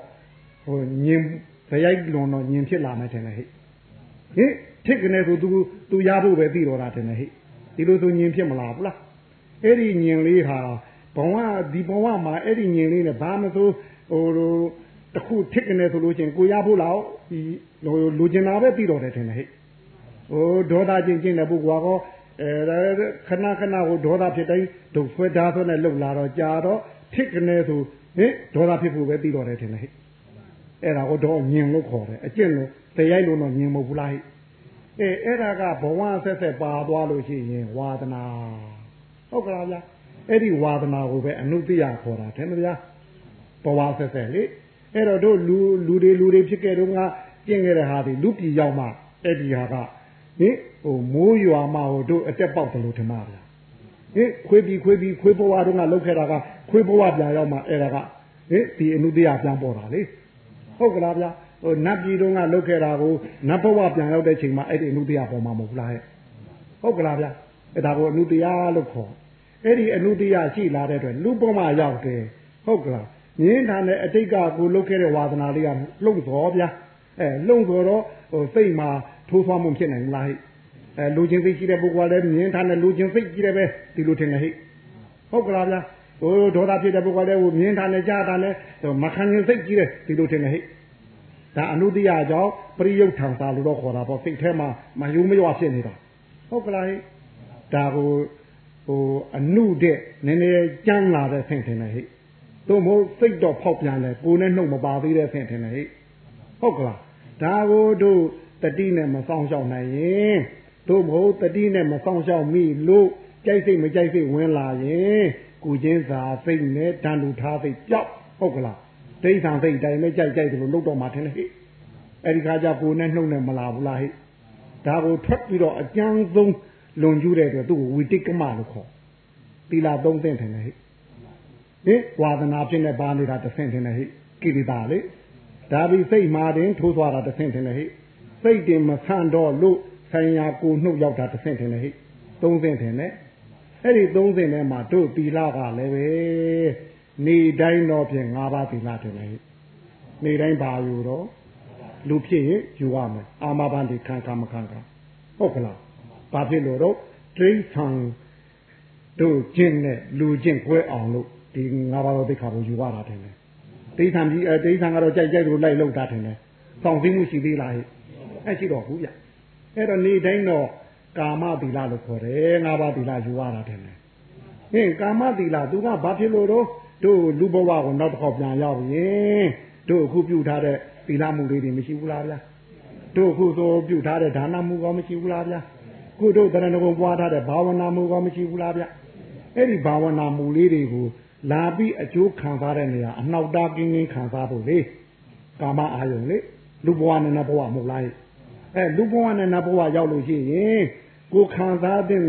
S3: ဟိုညင်ဇယိုက်လွန်တော့ညင်ဖြစ်လာမယ်ထင်တယ်ဟဲ့ဟင်ဖြစ်ကနေဆိုသူသူရဖို့ပဲသိတော့တာထင်တယ်ဟဲ့ဒီလိုဆိုညင်ဖြစ်မလားဘူးလားအဲ့ဒီညင်လေးဟာဘဝဒီဘဝမှာအဲ့ဒီညင်လေးနဲ့ဘာမဆိုဟိုလို တတခုထစ်ကနေဆိုလို့ချင်းကိုရဖို့လောက်ဒီလူကျင်တာပဲပြီးတော့တယ်ထင်တယ်ဟဲ့ဟိုဒေါသချင်းချင်းတဲ့ပုဂ္ဂိုလ်ကောအဲခဏခဏဟိုဒေါသဖြစ်တိုင်းဒုဆွဲဓာဆွဲနဲ့လှုပ်လာတော့ကြာတော့ထစ်ကနေဆိုဟင်ဒေါသဖြစ်ဖို့ပဲပြီးတော့တယ်ထင်တယ်ဟဲ့အဲ့ဒါကိုတော့ညင်လို့ခေါ်တယ်အကျင့်လို့တရားလို့တော့ညင်မဟုတ်ဘူးလားဟဲ့အဲအဲ့ဒါကဘဝဆက်ဆက်ပါသွားလို့ရှိရင်ဝါဒနာဟုတ်ကလားဗျာအဲ့ဒီဝါဒနာကိုပဲအနုတ္တိယခေါ်တာတဲ့ဗျာဘဝဆက်ဆက်လေ အဲ့တော့တို့လူလူတွေလူတွေဖြစ်ခဲ့တော့ကကျင့်ခဲ့တဲ့ဟာဒီလူပြည်ရောက်မှအဲ့ဒီဟာကဟင်ဟိုမိုးရွာမှဟိုတို့အတက်ပေါက်တယ်လို့ထင်ပါဗျာဟင်ခွေးပြီးခွေးပြီးခွေးဘဝတုန်းကလောက်ခဲ့တာကခွေးဘဝပြန်ရောက်မှအဲ့ဒါကဟင်ဒီအနုတ္တိယပြန်ပေါ်တာလေဟုတ်ကလားဗျာဟိုနတ်ပြည်တုန်းကလုတ်ခဲ့တာကိုနတ်ဘဝပြန်ရောက်တဲ့ချိန်မှာအဲ့ဒီအနုတရားပေါ်မှာမဟုတ်လားဟဲ့ဟုတ်ကလားဗျအဲ့ဒါကိုအနုတရားလို့ခေါ်အဲ့ဒီအနုတရားရှိလာတဲ့အတွက်လူဘဝရောက်တယ်ဟုတ်ကလား ငင်းထာနဲ့အတိတ်ကကိုလုတ်ခဲ့တဲ့ဝါသနာလေးကလုံစောဗျာအဲလုံစောတော့ဟိုစိတ်မှာထိုးထွားမှုဖြစ်နိုင်မလားဟဲ့အဲလူချင်းစိတ်ရှိတဲ့ပုဂ္ဂိုလ်ကလည်းငင်းထာနဲ့လူချင်းစိတ်ကြီးတယ်ပဲဒီလိုထင်တယ်ဟဲ့ဟုတ်ကလားဗျာဟိုဒေါသဖြစ်တဲ့ပုဂ္ဂိုလ်လည်းဟိုမြင်းထာနဲ့ကြားတာနဲ့မခံရင်စိတ်ကြီးတယ်ဒီလိုထင်တယ်ဟဲ့ဒါအနုတ္တိယကြောင့်ပရိယုတ်ထံသာလို့တော့ခေါ်တာပေါ့စိတ်ထဲမှာမယုံမရွဖြစ်နေတာဟုတ်ကလားဟဲ့ဒါကိုဟိုအနုတဲ့နည်းနည်းကြမ်းလာတဲ့ဆင့်ထင်တယ်ဟဲ့ တို့မို့စိတ်တော့ဖောက်ပြန်တယ်ကိုယ်နဲ့နှုတ်မပါသေးတဲ့ဆင့်ထင်တယ်ဟဲ့ဟုတ်ကလားဒါကိုတို့တတိနဲ့မဆောင်ရှောက်နိုင်ရင်တို့မဟုတ်တတိနဲ့မဆောင်ရှောက်မိလို့ကြိုက်စိတ်မကြိုက်စိတ်ဝင်လာရင်ကိုချင်းစာစိတ်နဲ့တန်လူထားစိတ်ကြောက်ဟုတ်ကလားဒိဋ္ဌံစိတ်တိုင်းပဲကြိုက်ကြိုက်တယ်လို့လုပ်တော့မှထင်တယ်ဟဲ့အဲ့ဒီခါကျကိုနဲ့နှုတ်နဲ့မလာဘူးလားဟဲ့ဒါကိုထွက်ပြီးတော့အကျဉ်းဆုံးလွန်ကျူးတဲ့အတွက်သူ့ကိုဝိတိကမလို့ခေါ်သီလာသုံးသင့်တယ်ဟဲ့ ဟင်ဝါသနာဖြစ်နေပါနေတာတစ်ဆင့်ထင်တယ်ဟဲ့ကိရိတာလေဒါပြီးစိတ်မာတင်ထိုးသွားတာတစ်ဆင့်ထင်တယ်ဟဲ့စိတ်တင်မဆန့်တော့လို့ဆိုင်ရာကိုနှုတ်ရောက်တာတစ်ဆင့်ထင်တယ်ဟဲ့သုံးဆင့်ထင်တယ်အဲ့ဒီသုံးဆင့်ထဲမှာတို့သီလကလည်းပဲနေတိုင်းတော့ဖြင့်၅ပါးသီလတယ်လေနေတိုင်းပါอยู่တော့လူဖြစ်ရင်ယူရမယ်အာမဘန်ဒီခံခံမခံခံဟုတ်ကလားဘာဖြစ်လို့တော့ဒိဋ္ဌံတို့ကျင့်တဲ့လူကျင့်ကွဲအောင်လို့ ဒီ၅ပါးသောသိက္ခာကိုယူရတာတယ်လေဒိဋ္ဌံကြီးအဲဒိဋ္ဌံကတော့ကြိုက်ကြိုက်လို့လိုက်လောက်တာတယ်လေစောင့်သိမှုရှိသေးလားဟဲ့အဲ့ရှိတော့ဘူးဗျအဲ့တော့နေတိုင်းတော့ကာမသီလလို့ခေါ်တယ်၅ပါးသီလယူရတာတယ်လေဟင်ကာမသီလသူကဘာဖြစ်လို့တော့တို့လူဘဝကိုနောက်တစ်ခေါက်ပြန်ရောက်ရင်တို့အခုပြုထားတဲ့သီလမှုလေးတွေမရှိဘူးလားဗျာတို့အခုဆိုပြုထားတဲ့ဒါနမှုကောမရှိဘူးလားဗျာခုတို့တရဏဂုံပွားထားတဲ့ဘာဝနာမှုကောမရှိဘူးလားဗျာအဲ့ဒီဘာဝနာမှုလေးတွေကို လာပြီးအကျိုးခံစားတဲ့နေရာအနှောက်တားကင်းကင်းခံစားဖို့လေကာမအာယုံလေလူဘဝနဲ့နတ်ဘဝမဟုတ်လားအဲလူဘဝနဲ့နတ်ဘဝရောက်လို့ရှိရင်ကိုခံစားတဲ့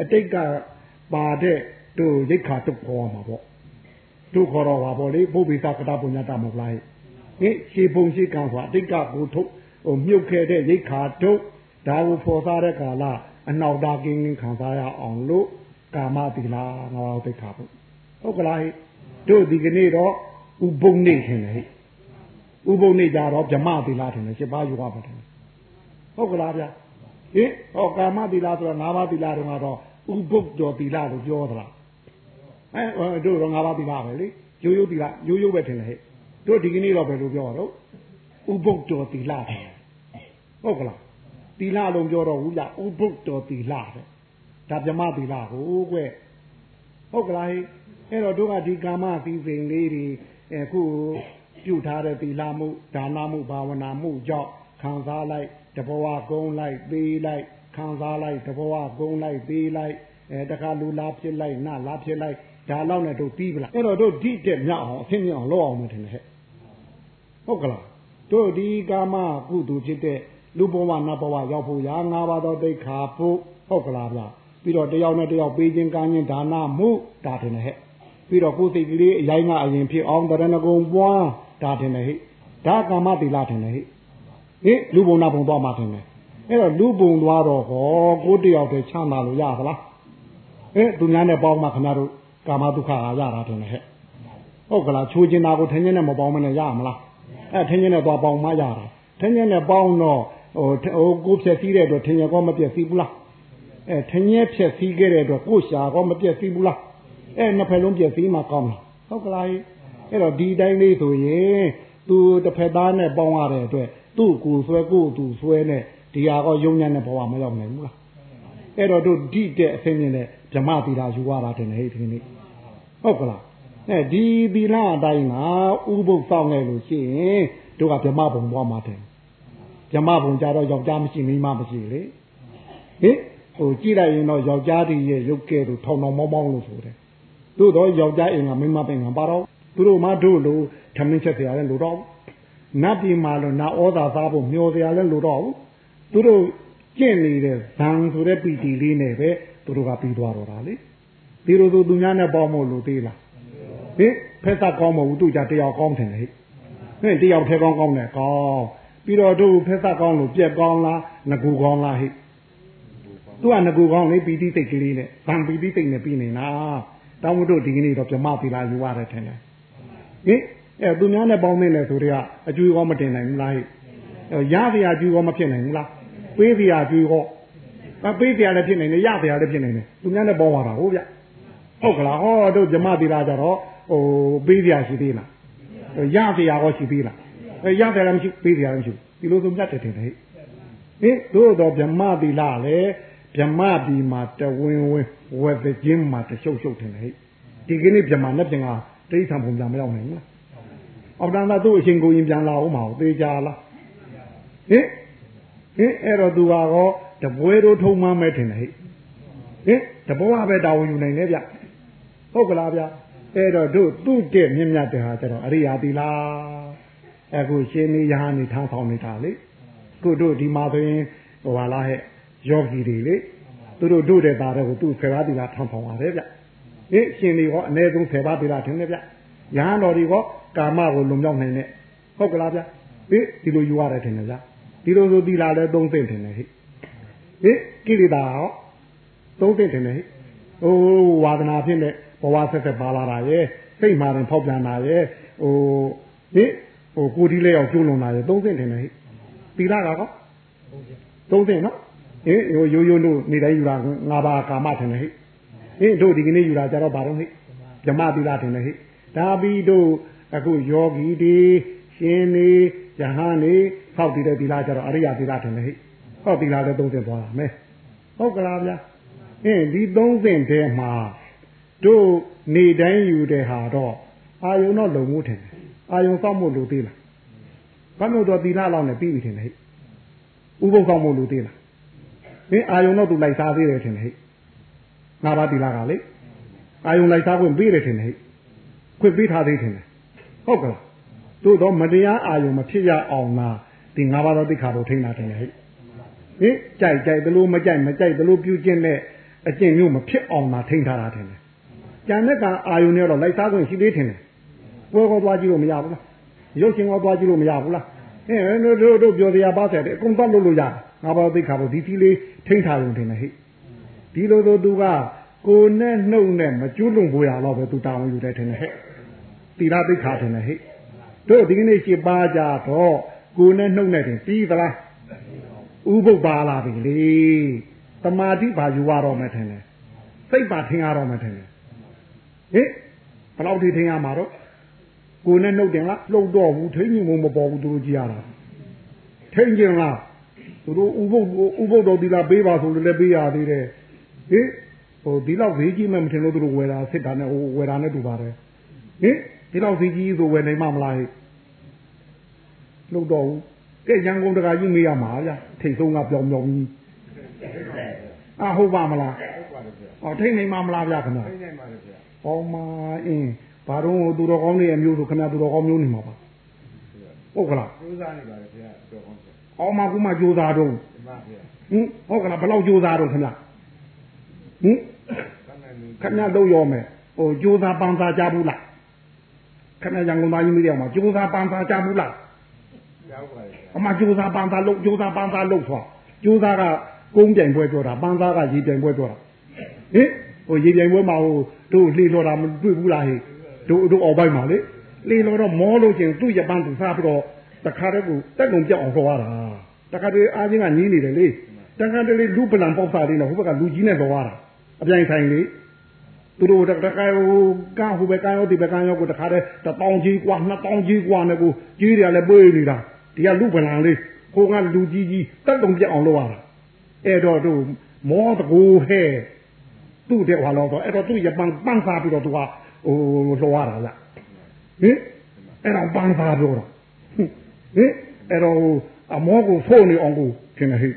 S3: အတိတ်ကပါတဲ့တို့ရိတ်ခါတုတ်ခေါ်မှာပေါ့တို့ခေါ်တော့ပါဗောလေဘုဗ္ဗေသကတာပုညတမဟုတ်လားဟင်ရှေပုံရှိကံဆိုအတိတ်ကကိုထုတ်ဟိုမြုပ်ခဲ့တဲ့ရိတ်ခါတုတ်ဒါကိုဖော်စားတဲ့ကာလအနောက်တာကင်းကင်းခံစားရအောင်လို့ကာမတိလာငါတို့သိခါဖို့ ဟုတ်ကလားဟိတို့ဒီကနေ့တော့ဥပုံနေခင်လေဥပုံနေကြတော့ဗြမတိလာထင်တယ်ရှင်းပါယူပါပါတယ်ဟုတ်ကလားဗျဟင်ဟောကာမတိလာဆိုတော့၅ပါးတိလာတော့တော့ဥပုတ်တော်တိလာလို့ပြောသလားအဲတို့တော့ငါးပါးသီလပဲလေရိုးရိုးသီလရိုးရိုးပဲထင်တယ်ဟဲ့တို့ဒီကနေ့တော့ဘယ်လိုပြောတော့ဥပုပ်တော်သီလတယ်ဟုတ်ကလားသီလလုံးပြောတော့ဘူးလားဥပုပ်တော်သီလတဲ့ဒါဗြမသီလကိုကွ ဟုတ်ကလားဟဲ့အဲ့တော့တို့ကဒီကာမသီစိန်လေးတွေအခုပြုထားတဲ့သီလမှုဒါနမှုဘာဝနာမှုကြောင့်ခံစားလိုက်တဘဝကုန်းလိုက်သေးလိုက်ခံစားလိုက်တဘဝကုန်းလိုက်သေးလိုက်အဲတခါလူလားဖြစ်လိုက်နလားဖြစ်လိုက်ဒါတော့နဲ့တို့ပြီးပလားအဲ့တော့တို့ဒီတက်မြောက်အောင်အဖြစ်မြောက်အောင်လုပ်အောင်မထင်နဲ့ဟဲ့ဟုတ်ကလားတို့ဒီကာမကုသိုလ်ဖြစ်တဲ့လူဘဝနတ်ဘဝရောက်ဖို့ရာ၅ပါးသောတိခါဖို့ဟုတ်ကလားဗျ ပြီးတော့တယောက်နဲ့တယောက်ပေးခြင်းကမ်းခြင်းဒါနမှုဒါထင်တယ်ဟဲ့ပြီးတော့ကိုယ်စိတ်ကလေးအရင်ကအရင်ဖြစ်အောင်တရဏဂုံပွားဒါထင်တယ်ဟဲ့ဒါကာမတိလထင်တယ်ဟဲ့ဟင်လူဘုံနာဘုံသွားမှထင်တယ်အဲ့တော့လူဘုံသွားတော့ဟောကိုတယောက်တည်းချမ်းသာလို့ရသလားအဲသူများနဲ့ပေါင်းမှခင်ဗျားတို့ကာမဒုက္ခကရတာတင်ဟဲ့ဟုတ်ကလားချိုးကျင်တာကိုထင်းချင်းနဲ့မပေါင်းမနဲ့ရမလားအဲထင်းချင်းနဲ့သွားပေါင်းမှရတာထင်းချင်းနဲ့ပေါင်းတော့ဟိုဟိုကိုဖြက်စီးတဲ့အတွက်ထင်းချင်းကောမပြက်စီးဘူးလား အဲထင်းချင်းဖြက်စီးခဲ့တဲ့အတွက်ကိုရှာကောမပြက်စီးဘူးလားအဲနှစ်ဖက်လုံးပြက်စီးမှကောင်းလားဟုတ်ကလားအဲ့တော့ဒီတိုင်းလေးဆိုရင်သူတစ်ဖက်သားနဲ့ပေါင်းရတဲ့အတွက်သူ့ကိုဆွဲကိုသူဆွဲနဲ့ဒီဟာကယုံညာနဲ့ဘဝမရောက်နိုင်ဘူးလားအဲ့တော့တို့ဓိတဲ့အသိဉာဏ်နဲ့ဗြဟ္မသီလာယူရတာတင်ဟဲ့ဒီနေ့ဟုတ်ကလားအဲဒီသီလအတိုင်းကဥပုပ်ဆောင်ခဲ့လို့ရှိရင်တို့ကဗြဟ္မဘုံသွားမှာတယ်ဗြဟ္မဘုံကြတော့ယောက်ျားမရှိမိန်းမမရှိလေဟင် ဟိုကြည့်လိုက်ရင်တော့ယောက်ျားတည်းရဲ့ရုပ်ကဲလို့ထောင်ထောင်မောင်းမောင်းလို့ဆိုတယ်တို့တော့ယောက်ျားအိမ်ကမိန်းမပင်ကပါတော့သူတို့မှတို့လို့ထမင်းချက်ပြရတယ်လို့တော့နတ်ပြည်မှာလို့နာဩသာသားဖို့မျောစရာလည်းလို့တော့သူတို့ကျင့်နေတဲ့ဇံဆိုတဲ့ပီတီလေးနဲ့ပဲသူတို့ကပြီးသွားတော့တာလေဒီလိုဆိုသူများနဲ့ပေါင်းမို့လို့သေးလားဟင်ဖက်သက်ကောင်းမဟုတ်ဘူးသူကြတယောက်ကောင်းတယ်ဟဲ့ဟင်တယောက်ထဲကောင်းကောင်းနဲ့ကောင်းပြီးတော့တို့ဖက်သက်ကောင်းလို့ပြက်ကောင်းလားငကူကောင်းလားဟဲ့ သူကငကူကောင်းလေပီတိတိတ်ကလေးနဲ့ဗံပီတိတိတ်နဲ့ပြီးနေတာတောင်းတို့ဒီကနေ့တော့ပြမသီလာယူရတယ်ထင်တယ်ဟင်အဲသူများနဲ့ပေါင်းနေတယ်ဆိုတော့အကျွေးကောမတင်နိုင်ဘူးလားဟဲ့ရစရာအကျွေးကောမဖြစ်နိုင်ဘူးလားပေးစရာအကျွေးကောအပေးစရာလည်းဖြစ်နိုင်တယ်ရစရာလည်းဖြစ်နိုင်တယ်သူများနဲ့ပေါင်းရတာဟုတ်ဗျဟုတ်ကလားဟောတို့ပြမသီလာကြတော့ဟိုပေးစရာရှိသေးလားရစရာကောရှိသေးလားအဲရစရာလည်းမရှိပေးစရာလည်းမရှိဒီလိုဆိုမြတ်တယ်တင်တယ်ဟဲ့ဟင်တို့တော့ဗြဟ္မသီလလည်း ဗြဟ္မဒီမှာတဝင်းဝင်းဝက်ပကျင်းမှာတရှုပ်ရှုပ်တင်တယ်ဟဲ့ဒီကနေ့ဗြဟ္မနဲ့ပြင်ကတိဋ္ဌံပုံပြန်မရောက်နိုင်ဘူးလားအောက်တန်းသာသူ့အရှင်ကိုရင်ပြန်လာအောင်မဟုတ်သေးကြလားဟင်ဟင်အဲ့တော့သူကတော့တပွဲတို့ထုံမှန်းမဲ့တင်တယ်ဟဲ့ဟင်တဘဝပဲတာဝန်ယူနိုင်လေဗျဟုတ်ကလားဗျအဲ့တော့တို့သူ့တဲ့မြင့်မြတ်တဲ့ဟာကျတော့အရိယာသီလားအခုရှင်နေရဟန်းနေထားဆောင်နေတာလေခုတို့ဒီမှာဆိုရင်ဟိုဟာလားဟဲ့ ယောဂီတွေလေသူတို့တို့တဲ့သားတွေကိုသူ့ဆယ်ပါးသီလားထောင်ဆောင်ပါတယ်ဗျဟင်ရှင်တွေကအနည်းဆုံးဆယ်ပါးသီလားထင်တယ်ဗျရဟန်းတော်တွေကကာမကိုလွန်မြောက်နိုင်တဲ့ဟုတ်ကလားဗျဟင်ဒီလိုယူရတယ်ထင်တယ်ဗျဒီလိုဆိုသီလားလည်းသုံးသိမ့်ထင်တယ်ဟိဟင်ကိရိတာဟောသုံးသိမ့်ထင်တယ်ဟိဟိုဝါဒနာဖြစ်တဲ့ဘဝဆက်ဆက်ပါလာတာရဲ့စိတ်မှရင်ဖောက်ပြန်တာရဲ့ဟိုဟင်ဟိုကိုဒီလေးရောက်ကျုံးလွန်တာရဲ့သုံးသိမ့်ထင်တယ်ဟိသီလကကောသုံးသိမ့်နော် ဟင်ဟိုရိုးရိုးတို့နေတိုင်းယူတာငါးပါးကာမထင်တယ်ဟိဟင်တို့ဒီကနေ့ယူတာကြတော့ဘာတော့ဟိဓမ္မသီလထင်တယ်ဟိဒါပြီးတို့အခုယောဂီတွေရှင်နေယဟန်နေဖောက်တည်တဲ့သီလကြတော့အရိယာသီလထင်တယ်ဟိဟောသီလလည်းသုံးသင်သွားတာမယ်ဟုတ်ကလားဗျာအင်းဒီသုံးသင်တဲ့မှာတို့နေတိုင်းယူတဲ့ဟာတော့အာယုံတော့လုံမှုထင်တယ်အာယုံစောင့်မှုလိုသေးလားဘာလို့တော့သီလလောက်နဲ့ပြီးပြီထင်တယ်ဟိဥပုသ်ဆောင်မှုလိုသေးလား ဟင်အာယုံတော့သူလိုက်စားသေးတယ်ထင်တယ်ဟိငါးပါးသီလကလေအာယုံလိုက်စားခွင့်ပေးတယ်ထင်တယ်ဟိခွင့်ပေးထားသေးတယ်ဟုတ်ကလားတို့တော့မတရားအာယုံမဖြစ်ရအောင်လားဒီငါးပါးသောသိက္ခာတို့ထိန်းတာတယ်ဟဲ့ဟင်ကြိုက်ကြိုက်ဘလို့မကြိုက်မကြိုက်ဘလို့ပြုကျင့်တဲ့အကျင့်မျိုးမဖြစ်အောင်လားထိန်းထားတာတယ်ကြံတဲ့ကအာယုံနဲ့တော့လိုက်စားခွင့်ရှိသေးတယ်ပွဲကောသွားကြည့်လို့မရဘူးလားရုပ်ရှင်ကောသွားကြည့်လို့မရဘူးလားဟင်တို့တို့ပြောစရာပါတဲ့အကုန်သွားလို့လို့ရငါးပါးသိက္ခာတို့ဒီတီလေး ထိန်းထားရုံတင်တယ်ဟဲ့ဒီလိုဆိုသူကကိုနဲ့နှုတ်နဲ့မကျွလွန်ဖို့ရတော့ပဲသူတာဝန်ယူတယ်ထင်တယ်ဟဲ့တိရသိက္ခာထင်တယ်ဟဲ့တို့ဒီကနေ့ရှိပါကြတော့ကိုနဲ့နှုတ်နဲ့တင်ပြီးသလားဥပုပ်ပါလာပြီလေတမာတိပါယူရတော့မယ်ထင်တယ်စိတ်ပါထင်ရတော့မယ်ထင်တယ်ဟင်ဘယ်လောက်ထိထင်ရမှာတော့ကိုနဲ့နှုတ်တင်လားလှုပ်တော့ဘူးထိမ့်မှုမပေါ်ဘူးသူတို့ကြည့်ရတာထိမ့်ကြလား သူတို့ဥပုပ်ဥပုပ်တော်ဒီလာပေးပါဆိုလို့လည်းပေးရသေးတယ်ဟင်ဟိုဒီလောက်ဈေးကြီးမှမထင်လို့သူတို့ဝယ်တာစစ်တာနဲ့ဟိုဝယ်တာနဲ့တူပါတယ်ဟင်ဒီလောက်ဈေးကြီးဆိုဝယ်နိုင်မှမလားဟဲ့လှုပ်တော့ဘူးကဲရန်ကုန်တကာကြီးမေးရမှာဗျထိတ်ဆုံးကပြောင်ပြောင်ကြီးအာဟုတ်ပါမလားဟုတ်ပါတယ်ဗျအော်ထိတ်နိုင်မှမလားဗျခင်ဗျထိတ်နိုင်ပါတယ်ဗျဟောမအင်းဘာတော့သူတော်ကောင်းတွေအမျိုးဆိုခင်ဗျသူတော်ကောင်းမျိုးနေမှာပါဟုတ်ကလား
S4: ကြိုးစားနေပါတယ်ဗျတော်ကောင်း ဗျ
S3: အော်မကူမကြိုးစားတော့
S4: မှန်ဗျ
S3: ဟင်ဟုတ်ကလားဘယ်လောက်ကြိုးစားတော့ခင်ဗျဟင်ခင်ဗျတော့ရောမယ်ဟိုကြိုးစားပန်းစားကြဘူးလားခင်ဗျရန်ကုန်သားကြီးမိတယ်မှာကြိုးစားပန်းစားကြဘူးလား
S4: ရောက်ပါရဲ့
S3: အမကြိုးစားပန်းစားလုပ်ကြိုးစားပန်းစားလုပ်သွားကြိုးစားကကုန်းပြိုင်ပွဲပြောတာပန်းစားကရေပြိုင်ပွဲပြောတာဟင်ဟိုရေပြိုင်ပွဲမှာဟိုတို့လှေလော်တာမတွေ့ဘူးလားဟဲ့တို့တို့အော်ပိုက်မှာလေလှေလော်တော့မောလို့ချင်းသူ့ရပန်းသူစားပြီးတော့ တခါတည်းကိုတက်ကုန်ပြောက်အောင်ခေါ်ရတာတခါတည်းအားချင်းကညီးနေတယ်လေတခါတည်းလူပလံပေါက်စားလေးနဲ့ဟိုဘက်ကလူကြီးနဲ့ခေါ်ရတာအပြိုင်ဆိုင်လေဟ သူတို့တခါဟိုကဟိုဘက်ကရောဒီဘက်ကရောကိုတခါတည်းတပေါင်းကြီးกว่าနှစ်ပေါင်းကြီးกว่าနဲ့ကိုကြီးတယ်လည်းပေးနေတာဒီကလူပလန်လေးဟိုကလူကြီးကြီးတက်တုံပြက်အောင်လုပ်ရတာအဲ့တော့တို့မောတကူဟဲ့သူ့တဲ့ဟွာတော့အဲ့တော့သူ့ရပန်းပန်းစားပြီးတော့သူကဟိုလောရတာလားဟင်အဲ့တော့ပန်းစားပြောတော့ ဟင်အဲ့တော့အမောကိုဖိုးနေအောင်ကိုထင်တယ်ဟဲ့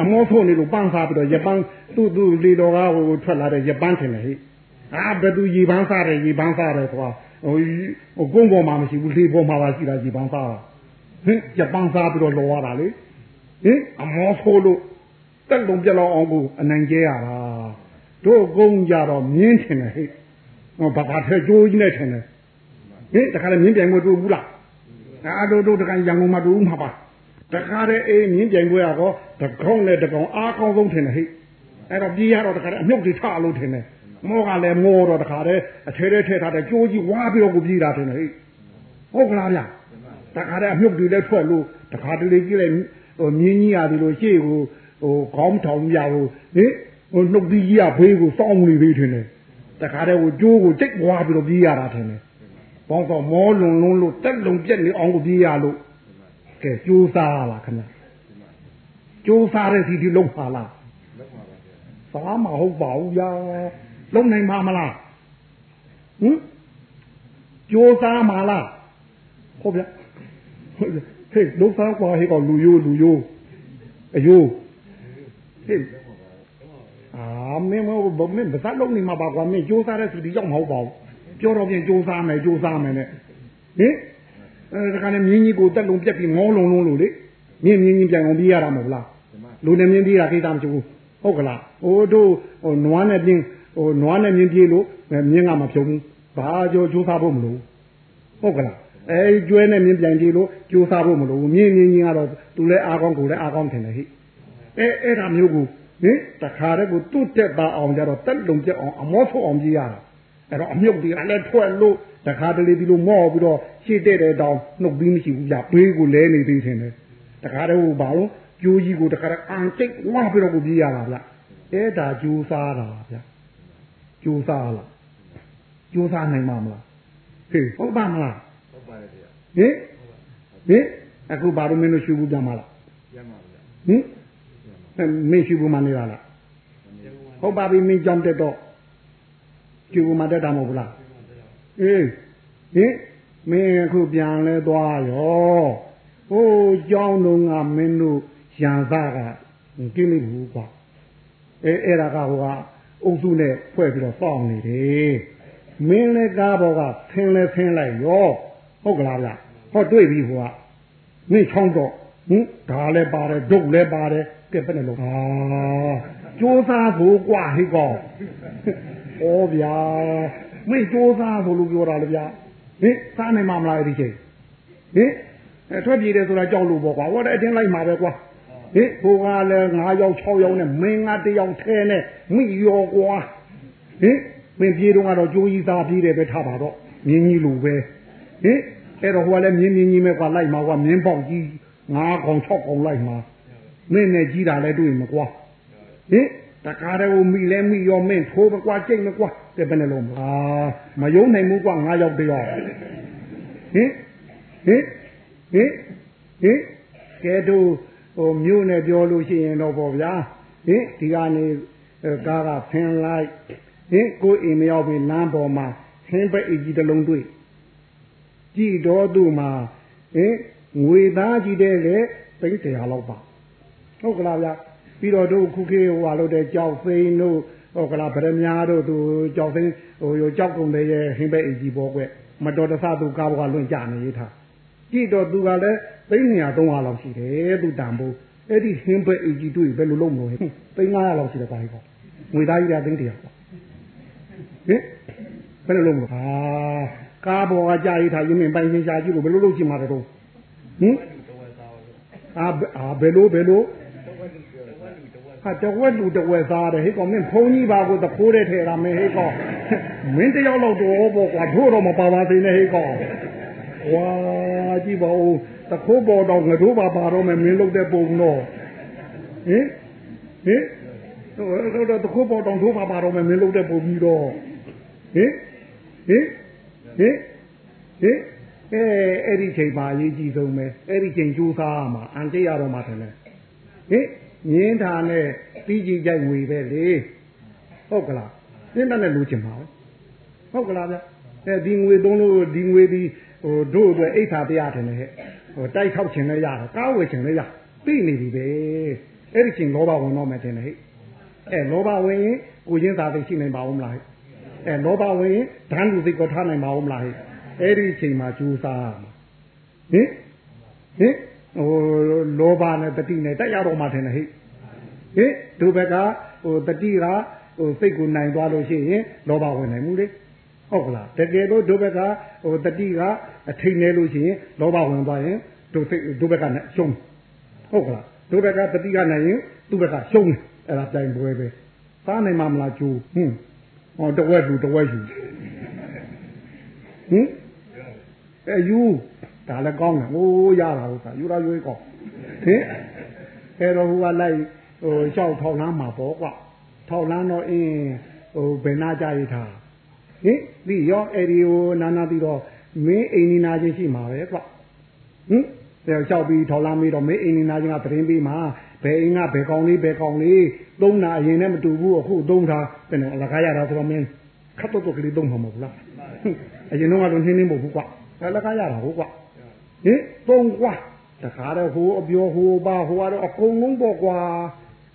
S3: အမောဖိုးနေလို့ပန်းစားပြီးတော့ရပန်းသူ့သူ့လေတော်ကဟိုထွက်လာတဲ့ရပန်းထင်တယ်ဟဲ့အာဘယ်သူရေပန်းစားတယ်ရေပန်းစားတယ်ဆိုတာဟိုဟိုကုန်းပေါ်မှာမရှိဘူးလေပေါ်မှာပါရှိတာရေပန်းစားတာဟင်ရပန်းစားပြီးတော့လောရတာလေဟင်အမောဖိုးလို့တက်လုံးပြလောက်အောင်ကိုအနိုင်ကျဲရတာတို့ကုန်းကြတော့မြင်းထင်တယ်ဟဲ့ဟောဘာသာထဲကြိုးကြီးနဲ့ထင်တယ်ဟင်တခါလည်းမြင်းပြိုင်မတွေ့ဘူးလား အာတို့တို့တခါရန်ကုန်မှာတွေ့ဦးမှာပါတခါတဲ့အေးမြင်းပြိုင်ပွဲကတော့တကောင်းနဲ့တကောင်အားကောင်းဆုံးထင်တယ်ဟဲ့အဲ့တော့ပြေးရတော့တခါတဲ့အမြုပ်တွေထအလို့ထင်တယ်မောကလည်းမောတော့တခါတဲ့အထဲထဲထည့်ထားတဲ့ကြိုးကြီးဝါပြီးတော့ကိုပြေးတာထင်တယ်ဟဲ့ဟုတ်ကလားဗျတခါတဲ့အမြုပ်တွေလည်းထွက်လို့တခါတလေကြီးလိုက်ဟိုမြင်းကြီးရတယ်လို့ရှေ့ကိုဟိုခေါင်းထောင်ပြဟိုဟင်ဟိုနှုတ်သီးကြီးကဘေးကိုစောင်းနေသေးထင်တယ်တခါတည်းကိုကြိုးကိုတိတ်ဝါပြီးတော့ပြေးရတာထင်တယ် ဘောင်းတော့မောလွန်လွန်းလို့တက်လုံပြက်နေအောင်ကိုပြေးရလို့ကဲကြိုးစားလားခင်ဗျကြိုးစားတဲ့စီဒီလုံးပါလားစားမဟုတ်ပါဘူးညာလုံးနိုင်ပါမလားဟင်ကြိုးစားမလားဟုတ်ဗျဟေးလုံးစားကွာဟေးကလူယိုးလူယိုးအယိုးဟေးအာမင်းမဟုတ်မင်းဘာသာလုံးနေမှာပါကွာမင်းကြိုးစားတဲ့စီဒီရောက်မဟုတ်ပါဘူး ပြောတော့ပြင်ကြိုးစားမယ်ကြိုးစားမယ်နဲ့ဟင်အဲဒါကလည်းမြင်းကြီးကိုတက်လုံးပြက်ပြီးငေါလုံးလုံးလို့လေမြင်းမြင်းကြီးပြန်အောင်ပြေးရတာမဟုတ်လားလူနဲ့မြင်းပြေးတာကိစ္စမရှိဘူးဟုတ်ကလားဟိုတို့ဟိုနွားနဲ့ပြင်းဟိုနွားနဲ့မြင်းပြေးလို့မြင်းကမဖြုံဘူးဘာကြိုးကြိုးစားဖို့မလို့ဟုတ်ကလားအဲကျွဲနဲ့မြင်းပြန်ပြေးလို့ကြိုးစားဖို့မလို့မြင်းမြင်းကြီးကတော့သူလည်းအားကောင်းကိုလည်းအားကောင်းထင်တယ်ဟိအဲအဲ့ဒါမျိုးကိုဟင်တခါတည်းကိုတွတ်တက်ပါအောင်ကြတော့တက်လုံပြက်အောင်အမောဖို့အောင်ပြေးရတာ အဲ့တော့အမြုပ်တွေကလည်းထွက်လို့တခါတလေဒီလိုမော့ပြီးတော့ရှေ့တဲ့တဲ့တောင်နှုတ်ပြီးမရှိဘူးကြဘေးကိုလဲနေသေးတယ်တခါတည်းဟိုဘာလို့ကျိုးကြီးကိုတခါတည်းအန်တိတ်ဝါပြီးတော့ကိုပြေးရတာဗျအဲ့ဒါကျိုးစားတာဗျကျိုးစားလားကျိုးစားနိုင်မှာမလားဟေးဟုတ်ပါမလား
S4: ဟုတ်ပါတယ်ဗျ
S3: ဟင်ဟင်အခုဘာလို့မင်းတို့ရှုဘူးကြမှာလား
S4: ရမှာဗျ
S3: ဟင်မင်းရှုဘူးမှနေတာလားဟုတ်ပါပြီမင်းကြောင်းတက်တော့ ကျူမှတက်တာမဟုတ်ဘူးလားအေးဟင်မင်းအခုပြန်လဲသွားရောဟိုးကြောင်းလုံးကမင်းတို့ရန်စားကကိလိဘူးကွာအဲအဲ့ဒါကဟိုကအုပ်စုနဲ့ဖွဲ့ပြီးတော့စောင့်နေတယ်မင်းလည်းကားဘောကဆင်းလဲဆင်းလိုက်ရောဟုတ်ကလားဗျဟောတွေ့ပြီဟိုကမင်းချောင်းတော့ဟင်ဒါလည်းပါတယ်ဒုတ်လည်းပါတယ်ကဲဘယ်နဲ့လုံးအာကြိုးစားဖို့กว่าဟိကော ဩဗျာမိတ်ကြိုးစားဆိုလို့ပြောတာလေဗျာဟင်စားနိုင်မှာမလားဒီချိန်ဟင်အဲထွက်ပြေးတယ်ဆိုတာကြောက်လို့ပေါ့ကွာဟောတဲ့အတင်းလိုက်မှာပဲကွာဟင်ဟိုကလည်း9ယောက်6ယောက်နဲ့မင်းကတယောက်ထဲနဲ့မိရောကွာဟင်မင်းပြေးတော့ကတော့ကြိုးကြီးသားပြေးတယ်ပဲထားပါတော့မြင်းကြီးလိုပဲဟင်အဲ့တော့ဟိုကလည်းမြင်းမြင်းကြီးပဲကွာလိုက်မှာကွာမြင်းပေါက်ကြီး9កောင်6កောင်လိုက်မှာမင်းနဲ့ကြီးတာလည်းတွေ့မှာကွာဟင် တခါတည်းကိုမိလဲမိရောမင်းထိုးမကွာကြိတ်မကွာတဲ့ဘယ်နဲ့လုံးဟာမယုံနိုင်ဘူးကွာငါရောက်တယောက်ဟင်ဟင်ဟင်ဟင်ကဲတို့ဟိုမြို့နဲ့ပြောလို့ရှိရင်တော့ပေါ့ဗျာဟင်ဒီကနေကားကဖင်လိုက်ဟင်ကိုအိမ်မရောက်ပြီလမ်းပေါ်မှာဟင်းပဲအကြီးတစ်လုံးတွေ့ကြည်တော်သူမှာဟင်ငွေသားကြီးတဲ့လေသိန်း100လောက်ပါဟုတ်ကလားဗျာ ပြီးတော့တို့ခုခေတ်ဟိုဟာလို့တဲ့ကြောက်သိန်းတို့ဟောကလားဗရမ ्या တို့သူကြောက်သိန်းဟိုရောကြောက်ကုန်တဲ့ရဲ့ဟင်းပဲအကြီးပေါ်ကွမတော်တဆသူကားဘွားလွင့်ကြနေထားကြည့်တော့သူကလည်းသိန်း200 300လောက်ရှိတယ်သူတန်ဖို့အဲ့ဒီဟင်းပဲအကြီးတွေ့ဘယ်လိုလုပ်မလို့သိန်း900လောက်ရှိတယ်ပါဟိကောငွေသားကြီးကသိန်း100ပေါ့ဟင်ဘယ်လိုလုပ်မလို့ဟာကားပေါ်ကကြာရထားရင်းမြင်ပိုင်ရှင်ရှာကြည့်လို့ဘယ်လိုလုပ်ချင်မှာတော့ဟင်အာဘယ်လိုဘယ်လိုဟာ တဝက်လူတဝက်သားတယ်ဟဲ့ကောင်မင်းဖုံးကြီးပါကိုတခိုးတဲ့ထဲတာမင်းဟဲ့ကောင်မင်းတယောက်တော့တော့ပေါ့ကွာတို့တော့မပါပါသေးနဲ့ဟဲ့ကောင်ဝါကြည့်ပါဦးတခိုးပေါ်တော့ငါတို့ပါပါတော့မယ်မင်းလုတ်တဲ့ပုံတော့ဟင်ဟင်တော့တော့တခိုးပေါ်တော့တို့ပါပါတော့မယ်မင်းလုတ်တဲ့ပုံပြီးတော့ဟဟင်ဟင်ဟင်ဟင်အဲအဲ့ဒီချိန်မှာအရေးကြီးဆုံးပဲအဲ့ဒီချိန်ကြိုးစားရမှာအန်တိရတော့မှတယ်လေဟင် ငင်းတာနဲ့ပြီးကြည့်ကြိုက်ငွေပဲလေဟုတ်ကလားပြင်းတဲ့လူချင်ပါပဲဟုတ်ကလားဗျအဲဒီငွေသုံးလို့ဒီငွေဒီဟိုတို့အတွက်အိဋ္ဌာတရားတယ်လေဟဲ့ဟိုတိုက်ထောက်ချင်လည်းရတယ်ကားဝယ်ချင်လည်းရပြီးနေပြီပဲအဲ့ဒီချိန်လောဘဝင်တော့မယ်တင်လေဟဲ့အဲလောဘဝင်ရင်ကိုချင်းသာသိရှိနိုင်ပါဦးမလားဟဲ့အဲလောဘဝင်ရင်ဓာန်လူသိကောထားနိုင်ပါဦးမလားဟဲ့အဲ့ဒီချိန်မှာကြိုးစားမှာဟင်ဟင်ဟိုလောဘနဲ့တတိနဲ့တက်ရတော့မှထင်တယ်ဟိ ဟင်ဒုဘက်ကဟိုတတိကဟိုစိတ်ကိုနိုင်သွားလို့ရှိရင်လောဘဝင်နိုင်မှုလေဟုတ်ကလားတကယ်လို့ဒုဘက်ကဟိုတတိကအထိန်နေလို့ရှိရင်လောဘဝင်သွားရင်ဒုစိတ်ဒုဘက်ကနဲ့ရှုံးဟုတ်ကလားဒုဘက်ကတတိကနိုင်ရင်သူ့ဘက်ကရှုံးအဲ့ဒါပြိုင်ပွဲပဲသားနိုင်မှာမလားကျိုးဟင်ဟောတဝက်လူတဝက်ယူဟင်အဲယူဒါလည်းကောင်းတယ်ဟိုးရတာဟုတ်တာယူရရွေးကောင်းဟင်အဲတော့ဟိုကလိုက် ဟိုလျှောက်ထောက်လမ်းမှာပေါ့ကွထောက်လမ်းတော့အင်းဟိုဘယ်နာကြရထားဟင်ဒီရောအဲ့ဒီဟိုနာနာပြီးတော့မင်းအိမ်နီနာချင်းရှိမှာပဲကွဟင်ဒါလျှောက်ပြီးထောက်လမ်းပြီးတော့မင်းအိမ်နီနာချင်းကသတင်းပြီးမှာဘယ်အိမ်ကဘယ်ကောင်လေးဘယ်ကောင်လေးသုံးတာအရင်နဲ့မတူဘူးအခုသုံးတာဘယ်နဲ့အလကားရတာဆိုတော့မင်းခတ်တော့တော့ကလေးသုံးမှာမဟုတ်လားအရင်တော့ကတော့နှင်းနှင်းမဟုတ်ဘူးကွအလကားရတာဟုတ်ကွဟင်သုံးကွာတခါတော့ဟိုအပြောဟိုပါဟိုကတော့အကုန်လုံးပေါ့ကွာ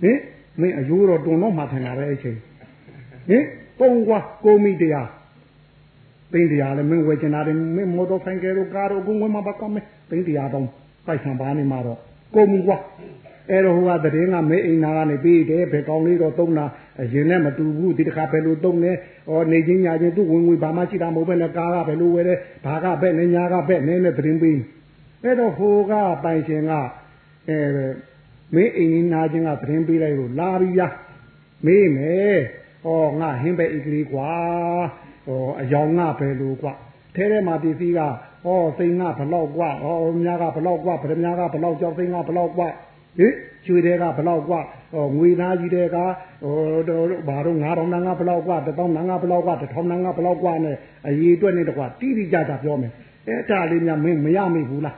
S3: ဟင်မင်းအယိုးတော့တွန်တော့မှထင်တာပဲအချိန်ဟင်သုံးကွာကိုမိတရားသိန်းတရားလည်းမင်းဝယ်ချင်တာတယ်မင်းမော်တော်ဆိုင်ကယ်တို့ကားတို့အကုန်ဝယ်မှာပါကမယ်သိန်းတရားတော့ပိုက်ဆံပါနေမှာတော့ကိုမူကွာအဲ့တော့ဟိုကတည်င်းကမဲအိမ်နာကနေပြီးတယ်ဘယ်ကောင်လေးတော့သုံးတာအရင်နဲ့မတူဘူးဒီတစ်ခါဘယ်လိုသုံးလဲဩနေချင်းညာချင်းသူ့ဝင်ဝင်ဘာမှရှိတာမဟုတ်ပဲနဲ့ကားကဘယ်လိုဝယ်လဲဘာကဘက်နဲ့ညာကဘက်နဲ့နဲ့တည်င်းပြီးအဲ့တော့ဟိုကပိုင်ရှင်ကအဲ မင်းအိမ်နာချင်းကတည်င်းပြီးလိုက်လို့လာပြီးရမေးမယ်ဩငါဟင်းပဲအိတ်ကလေးကွာဩအယောင်ငါပဲလို့ကွာထဲထဲမှာပစ္စည်းကဩစိန်ကဘလောက်ကွာဩမြားကဘလောက်ကွာဗရမများကဘလောက်ကြောက်စိန်ကဘလောက်ကွာဟင်ကျွေတဲ့ကဘလောက်ကွာဟောငွေသားကြီးတဲ့ကဟိုဘာတော့9000နန်းကဘလောက်ကွာ1000နန်းကဘလောက်ကွာ1000နန်းကဘလောက်ကွာနဲ့အရေးအတွက်နဲ့တကွာတိတိကျကျပြောမယ်အဲ့ဒါလေးများမင်းမရမိဘူးလား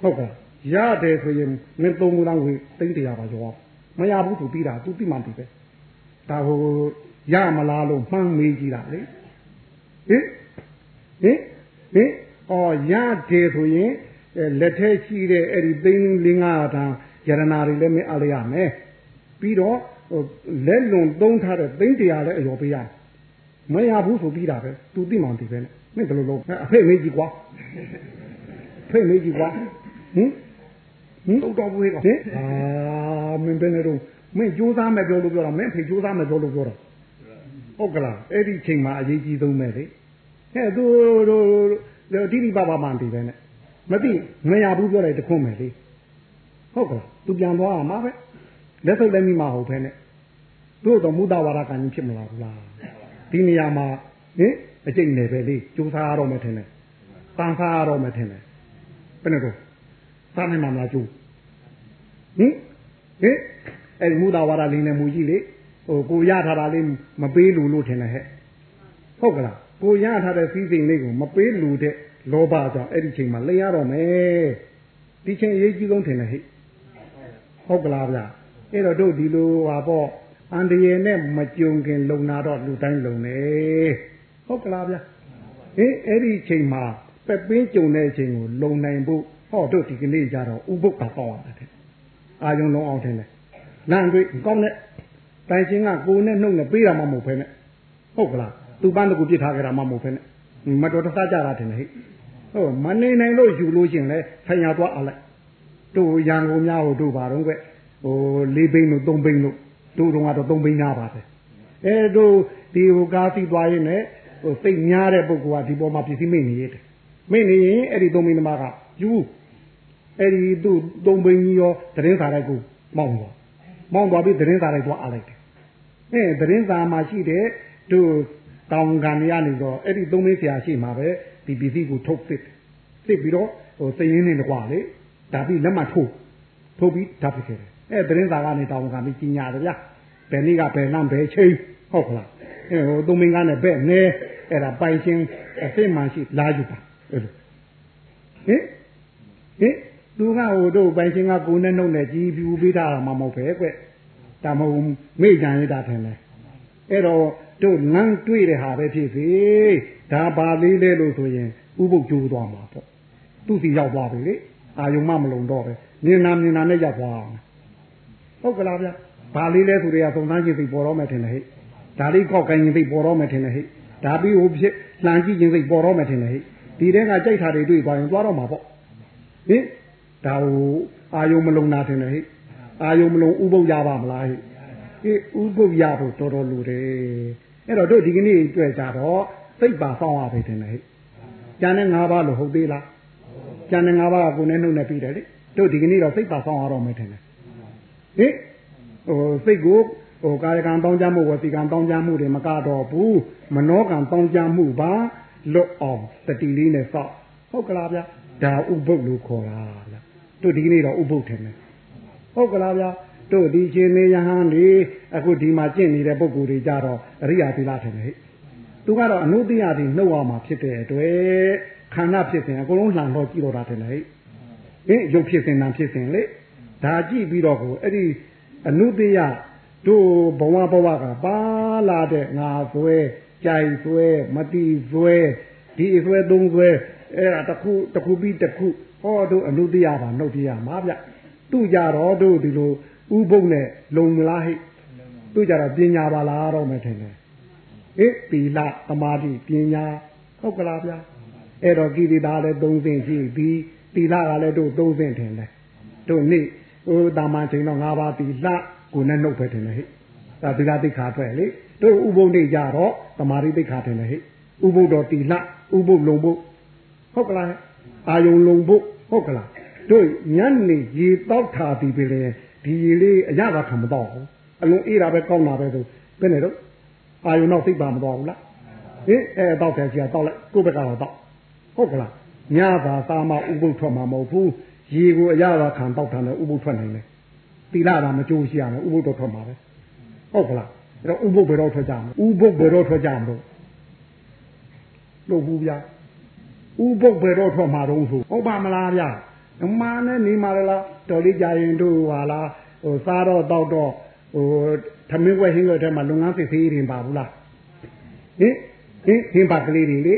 S3: ဟုတ်ကဲ့ ရတယ်ဆိုရင်မင်းသုံးခုတောင်ဝေသိန်းတရားပါရောမရဘူးသူပြီးတာသူပြီးမှပြီးပဲဒါဟိုရမလားလို့မှန်းမေးကြည့်တာလေဟင်ဟင်ဟင်အော်ရတယ်ဆိုရင်လက်ထဲရှိတဲ့အဲ့ဒီသိန်း၄၅တာယရနာတွေလည်းမင်းအားရရမယ်ပြီးတော့လက်လွန်သုံးထားတဲ့သိန်းတရားလည်းအရောပေးရမရဘူးဆိုပြီးတာပဲသူသိမှန်သိပဲနဲ့မင်းဘယ်လိုလုပ်အဖေမေးကြည့်ကွာဖေးမေးကြည့်ကွာဟင် ဟင်တော့တော့ဘူးဟဲ့ဟင်အာမင်းဘယ်နဲ့တော့မင်းကြိုးစားမယ်ပြောလို့ပြောတာမင်းဖေကြိုးစားမယ်ပြောလို့ပြောတာဟုတ်ကလားအဲ့ဒီချိန်မှာအရေးကြီးဆုံးပဲလေဟဲ့သူတို့တိတိပပမှန်ပြီပဲနဲ့မသိမရဘူးပြောလိုက်တခွန်းမယ်လေဟုတ်ကလားသူပြန်သွားမှာပဲလက်ဆုပ်လည်းမိမှာဟုတ်ဖဲနဲ့တို့တော့မုဒ္ဒဝါဒကံကြီးဖြစ်မလားဘူးလားဒီနေရာမှာဟင်အကျိတ်နေပဲလေကြိုးစားရတော့မယ်ထင်တယ်တန်စားရတော့မယ်ထင်တယ်ဘယ်နဲ့တော့ စားနိုင်မှာမလားကျိုးဟင်ဟင်အဲ့ဒီမုဒ္ဒဝါဒလေးနဲ့မူကြီးလေဟိုကိုရထားတာလေးမပေးလို့လို့ထင်တယ်ဟဲ့ဟုတ်ကလားကိုရထားတဲ့စီးစိမ်လေးကိုမပေးလို့တဲ့လောဘကြောင့်အဲ့ဒီချိန်မှာလိမ့်ရတော့မယ်ဒီချိန်အရေးကြီးဆုံးထင်တယ်ဟဲ့ဟုတ်ကလားဗျအဲ့တော့တို့ဒီလိုဟာပေါ့အန္တရာယ်နဲ့မကြုံခင်လုံနာတော့လူတိုင်းလုံနေဟုတ်ကလားဗျဟင်အဲ့ဒီချိန်မှာပက်ပင်းကြုံတဲ့အချိန်ကိုလုံနိုင်ဖို့ ဟောတို့ဒီကနေ့ကြတော့ဥပုပ်ကပေါက်ရတာတဲ့အာယုံလုံးအောင်ထင်တယ်လမ်းတွေ့ကောင်းတဲ့တိုင်ချင်းကကိုနဲ့နှုတ်နဲ့ပေးတာမှမဟုတ်ဖ ೇನೆ ဟုတ်ကလားသူပန်းတကူပြစ်ထားကြတာမှမဟုတ်ဖ ೇನೆ မတော်တဆကြတာထင်တယ်ဟဲ့ဟုတ်မနေနိုင်လို့ယူလို့ရှင်လဲဆိုင်ရသွားအောင်လိုက်တို့ရန်ကုန်များဟိုတို့ပါတော့ကွဟိုလေးဘိန်းတို့သုံးဘိန်းတို့တို့တော့ကတော့သုံးဘိန်းများပါတယ်အဲတို့ဒီဟိုကားစီသွားရင်လည်းဟိုစိတ်များတဲ့ပုဂ္ဂိုလ်ကဒီပေါ်မှာပစ္စည်းမိနေရတယ်မိနေရင်အဲ့ဒီသုံးဘိန်းသမားကယူ အဲ့ဒီသူ့သုံးဘိန်းကြီးရောသတင်းစာလိုက်ကိုမောင်းသွားမောင်းသွားပြီးသတင်းစာလိုက်သွားအားလိုက်တယ်အဲသတင်းစာမှာရှိတဲ့တို့တောင်ခံရနေတော့အဲ့ဒီသုံးမင်းဆရာရှိမှာပဲဒီပစ္စည်းကိုထုတ်စစ်စစ်ပြီးတော့ဟိုသိရင်းနေတကွာလေဒါပြီးလက်မှတ်ထိုးထိုးပြီးဓာတ်ဖြစ်ခဲ့တယ်အဲသတင်းစာကနေတောင်ခံပြီးကြီးညာတယ်ဗျဘယ်နေ့ကဘယ်နှမ်းဘယ်ချိန်ဟုတ်ကလားဟိုသုံးမင်းကားနဲ့ပဲ့နေအဲ့ဒါပိုင်ရှင်အစ်မှန်ရှိလာယူပါအဲ့လိုဟင်ဟင် သူကဟိုတို့ပိုင်ရှင်ကကိုနဲ့နှုတ်နဲ့ကြီးပြူပေးတာမှမဟုတ်ပဲကွဒါမဟုတ်မိကြံရတာထင်တယ်အဲ့တော့တို့လမ်းတွေ့တဲ့ဟာပဲဖြစ်စေဒါပါလေးလဲလို့ဆိုရင်ဥပုပ်ကျိုးသွားမှာပေါ့သူစီရောက်သွားပြီလေအာယုံမမလုံတော့ပဲနင်နာမြင်နာနဲ့ရောက်သွားအောင်ဟုတ်ကလားဗျဘာလေးလဲဆိုတွေကသုံးသားချင်းသိပေါ်တော့မယ်ထင်တယ်ဟဲ့ဒါလေးကောက်ကိုင်းရင်သိပေါ်တော့မယ်ထင်တယ်ဟဲ့ဒါပြီးဟိုဖြစ်လှန်ကြည့်ရင်သိပေါ်တော့မယ်ထင်တယ်ဟဲ့ဒီတဲကကြိုက်တာတွေတွေ့သွားရင်သွားတော့မှာပေါ့ဟင် ဒါဟိုအာယုံမလုံနာထင်တယ်ဟဲ့အာယုံမလုံဥပုပ်ရပါမလားဟဲ့အေးဥပုပ်ရဖို့တော်တော်လူတယ်အဲ့တော့တို့ဒီကနေ့တွေ့ကြတော့စိတ်ပါဆောင်ရပြီထင်တယ်ဟဲ့ကျန်တဲ့၅ပါးလို့ဟုတ်သေးလားကျန်တဲ့၅ပါးကကိုယ်နဲ့နှုတ်နဲ့ပြီးတယ်လေတို့ဒီကနေ့တော့စိတ်ပါဆောင်ရတော့မယ်ထင်တယ်ဟင်ဟိုစိတ်ကိုဟိုကာယကံတောင်းကြမှုဝစီကံတောင်းကြမှုတွေမကတော့ဘူးမနောကံတောင်းကြမှုပါလွတ်အောင်တတိလေးနဲ့စောက်ဟုတ်ကလားဗျာဒါဥပုပ်လို့ခေါ်တာဗျာ တို့ဒီကနေ့တော့ဥပုပ်ထင်တယ်ဟုတ်ကလားဗျာတို့ဒီရှင်နေယဟန်ဒီအခုဒီမှာကျင့်နေတဲ့ပုဂ္ဂိုလ်တွေကြတော့အရိယာသီလထင်တယ်ဟဲ့သူကတော့အနုတ္တိယတွေနှုတ်အောင်မှာဖြစ်တဲ့အတွက်ခန္ဓာဖြစ်စဉ်အကုန်လုံးလှန်တော့ကြည့်တော့တာထင်တယ်ဟဲ့ဟင်ရုပ်ဖြစ်စဉ်နာဖြစ်စဉ်လေဒါကြည့်ပြီးတော့ကိုအဲ့ဒီအနုတ္တိယတို့ဘဝဘဝကပါလာတဲ့ငါဆွဲကြိုင်ဆွဲမတိဆွဲဒီဆွဲသုံးဆွဲအဲ့ဒါတစ်ခုတစ်ခုပြီးတစ်ခု ဟောတို့အနုတ္တိယပါနှုတ်တရားမှာဗျသူကြတော့တို့ဒီလိုဥပုပ်နဲ့လုံမလားဟိသူကြတော့ပညာပါလားတော့မယ်ထင်တယ်ဟိပီလသမာဓိပညာဟုတ်ကလားဗျအဲ့တော့ကိရိတာလည်း၃ဆင့်ရှိပြီးပီလကလည်းတို့၃ဆင့်ထင်တယ်တို့နေ့ဟိုတာမန်ချိန်တော့၅ပါးပီလကိုနဲ့နှုတ်ပဲထင်တယ်ဟိဒါသီလသိက္ခာအတွက်လေတို့ဥပုပ်နေကြတော့သမာဓိသိက္ခာထင်တယ်ဟိဥပုပ်တော်တီလဥပုပ်လုံပုပ်ဟုတ်ကလား အာယုံလုံပုပ်ဟုတ်ကလားတို့ညနေရေတောက်ထားပြီးပြီလေဒီရေလေးအရသာခံမတော့ဘူးအလုံးအေးတာပဲကောင်းတာပဲဆိုဘယ်နဲ့တော့အာယုံတော့သိပါမတော့ဘူးလားဟင်အဲတောက်တယ်ကြီးတောက်လိုက်ကိုယ့်ဘက်ကတော့တောက်ဟုတ်ကလားညသာသာမဥပုပ်ထွက်မှာမဟုတ်ဘူးရေကိုအရသာခံတောက်ထားတယ်ဥပုပ်ထွက်နိုင်တယ်သီလတာမကြိုးရှိရမယ်ဥပုပ်တော့ထွက်မှာပဲဟုတ်ကလားအဲ့တော့ဥပုပ်ဘယ်တော့ထွက်ကြမလဲဥပုပ်ဘယ်တော့ထွက်ကြမလို့လို့ဘူးဗျာ ဥပုပ်ဘယ်တော့ထွက်မှာတော့ဆိုဟုတ်ပါမလားဗျာအမှန်နဲ့နေမှာလားတော်လေးကြရင်တို့ဟာလားဟိုစားတော့တောက်တော့ဟိုသမင်းဝဲဟင်းွက်ထဲမှာလုပ်ငန်းစစ်သေးရင်ပါဘူးလားဟင်ဟင်ဟင်းပါကလေးတွေလေ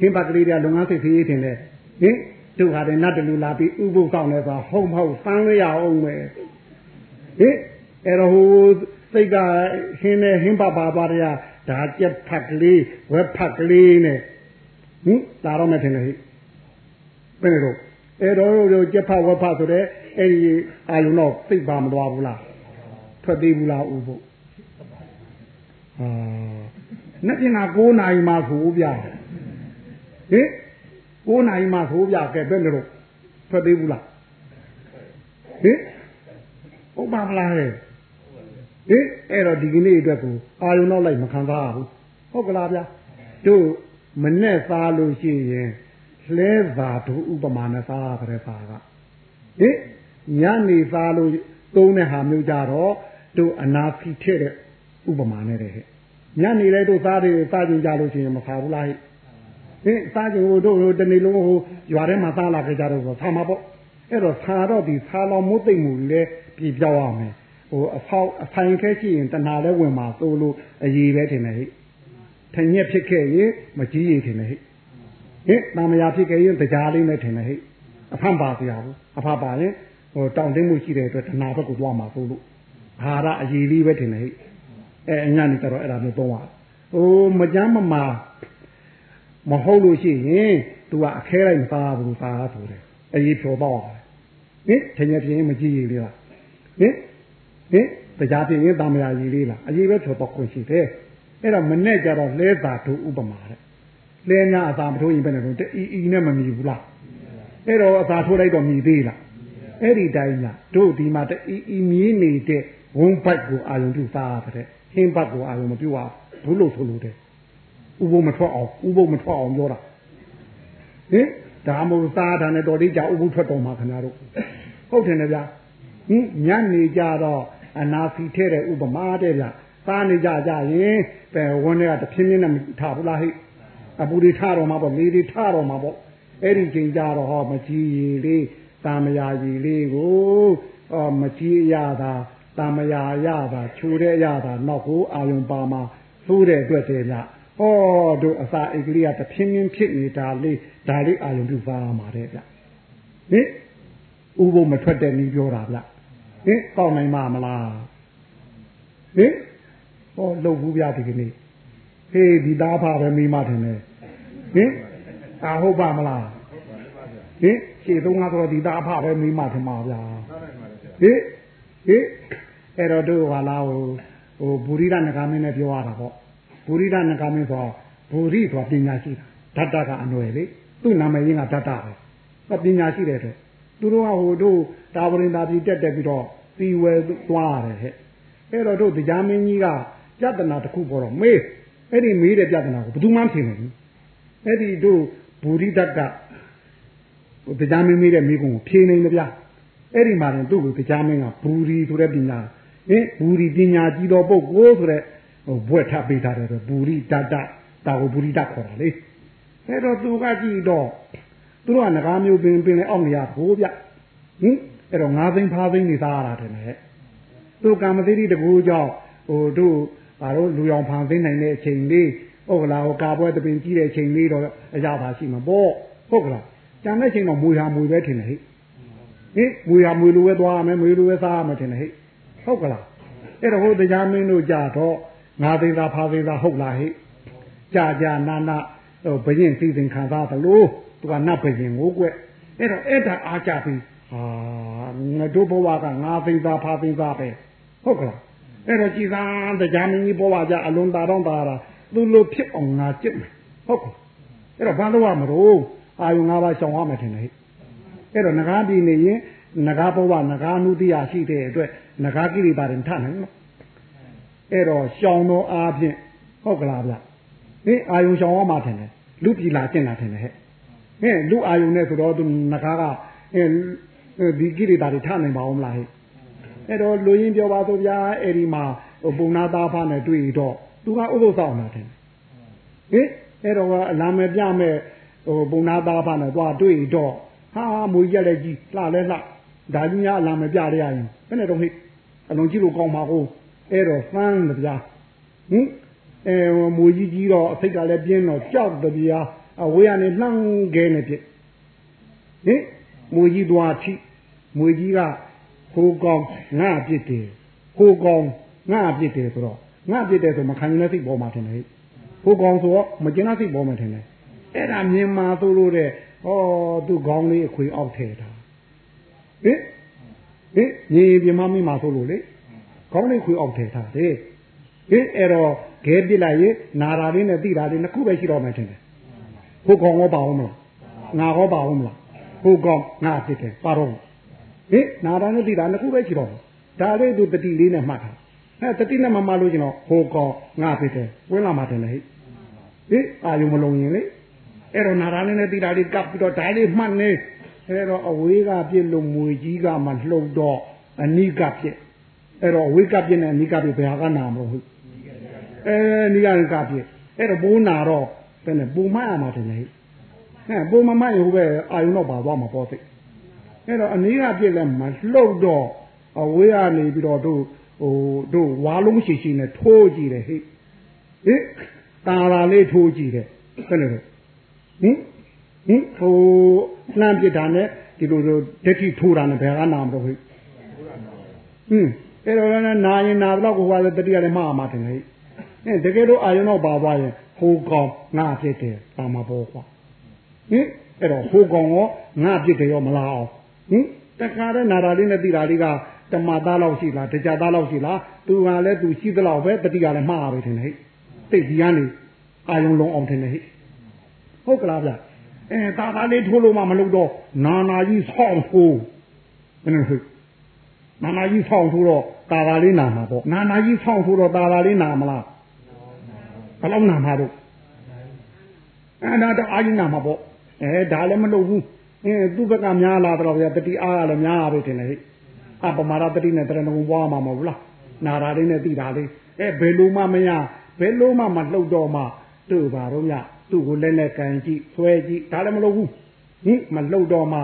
S3: ဟင်းပါကလေးတွေကလုပ်ငန်းစစ်သေးတင်တယ်ဟင်တို့ဟာတဲ့နတ်တလူလာပြီးဥပုသ်ဆောင်လဲဆိုဟုတ်မဟုတ်စမ်းရအောင်မယ်ဟင်အဲ့တော့ဟိုစိတ်ကဟင်းနဲ့ဟင်းပါပါပါရဒါကြက်ဖက်ကလေးဝက်ဖက်ကလေးနဲ့ ဟင်လာတော့မယ်ထင်တယ်ဟိဘယ်လိုအဲ့တော့တို့ကြက်ဖက်ဝက်ဖက်ဆိုတဲ့အဲ့ဒီအာယုံတော့သိပါမသွားဘူးလားထွက်သေးဘူးလားဥပုအာနှစ်ပြင်က9နာရီမှဆိုဗျာဟင်9နာရီမှဆိုဗျာကဲဘယ်လိုထွက်သေးဘူးလားဟင်ဟုတ်ပါမလားဟဲ့ဟင်အဲ့တော့ဒီကနေ့အတွက်ကိုအာယုံတော့လိုက်မခံစားဘူးဟုတ်ကလားဗျာတို့ မနဲ့စားလို့ရှိရင်လဲသာတို့ဥပမာနဲ့စားရတဲ့စာကဟင်ညနေစားလို့သုံးတဲ့ဟာမျိုးကြတော့တို့အနာဖီထည့်တဲ့ဥပမာနဲ့တဲ့ဟဲ့ညနေလဲတို့စားတယ်စားကြကြလို့ရှိရင်မစားဘူးလားဟဲ့ဟင်စားကြတို့တို့တနေ့လုံးဟိုရွာထဲမှာစားလာကြကြတော့ဆိုဆာမှာပေါ့အဲ့တော့ဆာတော့ဒီဆာလောင်မိုးသိမ့်မှုလဲပြပြောင်းရမယ်ဟိုအဖောက်အဆိုင်ခဲရှိရင်တဏှာလဲဝင်မှာသို့လို့အည်ပဲထင်တယ်ဟဲ့ ထညက်ဖြစ်ခဲ့ရင်မကြီးရည်ထင်တယ်ဟဲ့ဟင်တာမယာဖြစ်ခဲ့ရင်တရားလေးနဲ့ထင်တယ်ဟဲ့အဖန်ပါစရာဘူးအဖပါရင်ဟိုတောင်းတင်းမှုရှိတဲ့အတွက်တဏှာဘက်ကိုသွားမှာသို့လို့ဟာရအည်လေးပဲထင်တယ်ဟဲ့အဲအညာနေတော့အဲ့ဒါမျိုးသုံးပါဟိုမကြမ်းမမာမဟုတ်လို့ရှိရင် तू ကအခဲလိုက်မသားဘူးသားဆိုတယ်အည်ဖြောတော့ဟင်ထညက်ဖြစ်ရင်မကြည့်ရလေလားဟင်ဟင်တရားဖြစ်ရင်တာမယာကြီးလေးလားအည်ပဲဖြောတော့ခွင့်ရှိတယ် အဲ့တော့မနဲ့ကြတော့လဲသာတို့ဥပမာတဲ့လဲညာအသာမထိုးရင်ဘယ်နဲ့တော့တအီအီနဲ့မမြည်ဘူးလားအဲ့တော့အသာထိုးလိုက်တော့မြည်သေးလားအဲ့ဒီတိုင်းလားတို့ဒီမှာတအီအီမြည်နေတဲ့ဝုံဘတ်ကိုအာယုံပြုစားရတဲ့ဟင်းဘတ်ကိုအာယုံမပြုတ်ဘူးလို့ဆိုလို့တဲ့ဥပုမထွက်အောင်ဥပုမထွက်အောင်ပြောတာဟင်ဒါမို့စားတာနဲ့တော်လေးကြာဥပုထွက်တော်မှာခင်ဗျားတို့ဟုတ်တယ်ဗျာဟင်ညနေကြတော့အနာဖီထဲတဲ့ဥပမာတဲ့ဗျာ စားနေကြကြရင်ပဲဝန်းတွေကတဖြည်းဖြည်းနဲ့မထဘူးလားဟိအပူတွေထတော့မှာပေါ့လေတွေထတော့မှာပေါ့အဲ့ဒီချိန်ကြတော့ဟောမကြည်ရည်လေးတာမယာကြီးလေးကိုဟောမကြည်ရတာတာမယာရတာခြူတဲ့ရတာနောက်ကိုအာယုံပါမှာသိုးတဲ့အတွက်တည်းဗျဟောတို့အစာအိတ်ကလေးကတဖြည်းဖြည်းဖြစ်နေတာလေးဒါလေးအာယုံပြုစားရမှာတဲ့ဗျဟင်ဥပုံမထွက်တဲ့နည်းပြောတာဗျဟင်ကောက်နိုင်မှာမလားဟင် ဟောလှုပ်ဘူးဗျဒီကနေ့ဟေးဒီသားဖပဲမိမထင်တယ်ဟင်အာဟုတ်ပါမလားဟင်ရှေ့သုံးကတော့ဒီသားဖပဲမိမထင်ပါဗျာဟင်ဟင်အဲ့တော့တို့ဟာလားဟိုဟိုဘူရိဒနဂါမင်းနဲ့ပြောရတာပေါ့ဘူရိဒနဂါမင်းဆိုဘူရိဆိုတာပညာရှိတာဓာတ်တကအနွယ်လေသူ့နာမည်ရင်းကဓာတ်တပဲပညာရှိတဲ့အတွက်သူတို့ကဟိုတို့တာဝရင်တာပြည်တက်တက်ပြီးတော့တီဝဲသွားရတယ်ဟဲ့အဲ့တော့တို့တရားမင်းကြီးက ပြဿနာတစ်ခုပေါ်တော့မေးအဲ့ဒီမေးတဲ့ပြဿနာကိုဘယ်သူမှမဖြေနိုင်ဘူးအဲ့ဒီတို့ဘူရိဒတ်ကဟိုတရားမင်းမေးတဲ့မိကုံကိုဖြေနိုင်တယ်ဗျာအဲ့ဒီမှာတော့သူ့ကိုတရားမင်းကဘူရီဆိုတဲ့ပညာဟင်ဘူရီပညာကြီးတော်ပုဂ္ဂိုလ်ဆိုတဲ့ဟိုဘွဲ့ထပ်ပေးထားတယ်ဆိုဘူရိတတတာကိုဘူရိတခေါ်တာလေအဲ့တော့သူကကြည့်တော့သူတို့ကငကားမျိုးပင်ပင်လဲအောက်နေရဘိုးဗျဟင်အဲ့တော့ငါးသိန်းဖားသိန်းနေသားရတာတယ်နဲ့သူကံမသိတိတကူကြောင့်ဟိုတို့ ဘာလို့လူရောင်ဖန်သိနိုင်တဲ့အချိန်လေးဟုတ်ကလားဟိုကာပွဲတပင်ကြီးတဲ့အချိန်လေးတော့အရာပါရှိမှာပေါ့ဟုတ်ကလားကျန်တဲ့ချိန်တော့မွေဟာမွေပဲထင်တယ်ဟိဟင်မွေဟာမွေလိုပဲသွားရမယ်မွေလိုပဲစားရမယ်ထင်တယ်ဟိဟုတ်ကလားအဲ့တော့ဟိုတရားမင်းတို့ကြတော့ငါသိသာဖာသိသာဟုတ်လားဟိကြာကြာနာနာဟိုဘရင်စီစဉ်ခံစားသလိုသူကနတ်ဘရင်ကိုကွအဲ့တော့အဲ့ဒါအားကြပြီးဟာငါတို့ဘဝကငါသိသာဖာသိသာပဲဟုတ်ကလား အဲ့တော့ကြည်သာတရားမင်းကြီးဘဝကြအလွန်တာတော့တာတာသူလိုဖြစ်အောင်ငါကြည့်မယ်ဟုတ်ကဲ့အဲ့တော့ဘာလို့ရမလို့အာယုံ၅ပါးရှောင်ရမယ်ထင်တယ်ဟဲ့အဲ့တော့ငကားပြည်နေရင်ငကားဘဝငကားနုတိယရှိတဲ့အတွက်ငကားကိရိတာတွေထနိုင်နော်အဲ့တော့ရှောင်တော့အားဖြင့်ဟုတ်ကလားဗျဟင်အာယုံရှောင်ရမှာထင်တယ်လူပြည်လာကျင့်လာထင်တယ်ဟဲ့ဟင်လူအာယုံနဲ့ဆိုတော့သူငကားကဟင်ဒီကိရိတာတွေထနိုင်ပါဦးမလားဟဲ့ အဲ့တော့လူရင်းပြောပါဆိုဗျာအဲ့ဒီမှာပုံနာသားဖားနဲ့တွေ့တော့သူကဥပုသ်ဆောင်တာတယ်ဟင်အဲ့တော့အလာမဲ့ပြမဲ့ဟိုပုံနာသားဖားနဲ့သွားတွေ့တော့ဟာမွေရက်လက်ကြီးလှလဲလှဒါကြီးများအလာမဲ့ပြရရရင်ဘယ်နဲ့တော့ဟိအလုံးကြီးလိုကောင်းပါကိုအဲ့တော့ဖမ်းတယ်ဗျာဟင်အဲမွေကြီးကြီးတော့အစိတ်ကလည်းပြင်းတော့ကြောက်တယ်ဗျာအဝေးကနေလှမ်းခဲနေဖြစ်ဟင်မွေကြီးသွားချိမွေကြီးက ဟိုကောင်ငါပြစ်တယ်ဟိုကောင်ငါပြစ်တယ်ဆိုတော့ငါပြစ်တယ်ဆိုမခံနိုင်တဲ့စိတ်ပေါ်မှာထင်တယ်ဟိုကောင်ဆိုတော့မကျင်တဲ့စိတ်ပေါ်မှာထင်တယ်အဲ့ဒါမြင်မှာသို့လို့တဲ့ဟောသူခေါင်းလေးအခွေအောက်ထဲတာဟင်ဟင်ညီပြမမိမှာသို့လို့လေခေါင်းလေးခွေအောက်ထဲထားတယ်ဟင်အဲ့တော့ခဲပြစ်လိုက်ရင်နာတာလေးနဲ့တိတာလေးနှစ်ခုပဲရှိတော့မှထင်တယ်ဟိုကောင်ရောပါအောင်မလားငါဟောပါအောင်မလားဟိုကောင်ငါပြစ်တယ်ပါတော့ ဟင်နာတာနဲ့တိတာနှစ်ခုပဲရှိတော့ဒါလေးသူတတိလေးနဲ့မှတ်တာအဲတတိနဲ့မမလို့ကျွန်တော်ဟိုကောင်ငါဖြစ်တယ်ဝင်လာမှတယ်လေဟိဟိအာယုံမလုံးရင်လေအဲ့တော့နာရာလေးနဲ့တိတာလေးကပ်ပြီးတော့ဒါလေးမှတ်နေအဲ့တော့အဝေးကပြစ်လို့မွေကြီးကမှလှုပ်တော့အနိကပြစ်အဲ့တော့အဝေးကပြစ်နဲ့အနိကပြစ်ဘယ်ဟာကနာမလို့ဟုတ်အဲနိကကပြစ်အဲ့တော့ဘိုးနာတော့ဘယ်နဲ့ပုံမှန်ရမှာတယ်လေဟဲ့ပုံမှန်မှရင်ဟိုပဲအာယုံတော့ပါသွားမှာပေါ့သိ အဲ့တော့အနိကပြစ်လည်းမလှုပ်တော့အဝေးကနေပြီးတော့တို့ဟိုတို့ဝါလုံးရှိရှိနဲ့ထိုးကြည့်တယ်ဟိဟိတာလာလေးထိုးကြည့်တယ်ဘယ်လိုလဲဟင်ဟင်ဟိုလှမ်းပြစ်တာနဲ့ဒီလိုလိုဒက်တိထိုးတာနဲ့ဘယ်ကနာမလို့ဟိဟင်အဲ့တော့လည်းနာရင်နာတော့ကိုကလည်းတတိယလည်းမှားမှာတယ်ဟိဟင်တကယ်လို့အာယုံတော့ပါသွားရင်ဟိုကောင်ငါဖြစ်တယ်ပါမှာပေါ့ကွာဟင်အဲ့တော့ဟိုကောင်ရောငါဖြစ်တယ်ရောမလားအောင် ဟင်တခါတည်းနာတာလေးနဲ့တိတာလေးကတမသားလောက်ရှိလားတကြသားလောက်ရှိလားသူကလည်းသူရှိသလောက်ပဲတတိကလည်းမှားပဲထင်တယ်ဟဲ့တိတ်ဒီကနေအာယုံလုံးအောင်ထင်တယ်ဟဲ့ဟုတ်ကလားဗျအဲတာသားလေးထိုးလို့မှမလုပ်တော့နာနာကြီးဆောင်းထိုးဘယ်လိုဟဲ့နာနာကြီးဆောင်းထိုးတော့တာသားလေးနာမှာပေါ့နာနာကြီးဆောင်းထိုးတော့တာသားလေးနာမလားဘယ်လောက်နာမှာတော့အဲဒါတော့အာယုံနာမှာပေါ့အဲဒါလည်းမလုပ်ဘူး အဲသူ့ဘက်ကများလာတော့ဗျာတတိအားကလည်းများပဲထင်တယ်ဟဲ့အပမာရတတိနဲ့တရဏဂုံပွားမှာမဟုတ်လားနာရာလေးနဲ့တိတာလေးအဲဘယ်လိုမှမရဘယ်လိုမှမလှုပ်တော့မှတို့ပါတော့ညသူ့ကိုလည်းလည်းကန်ကြည့်ဆွဲကြည့်ဒါလည်းမလုပ်ဘူးဟင်မလှုပ်တော့မှ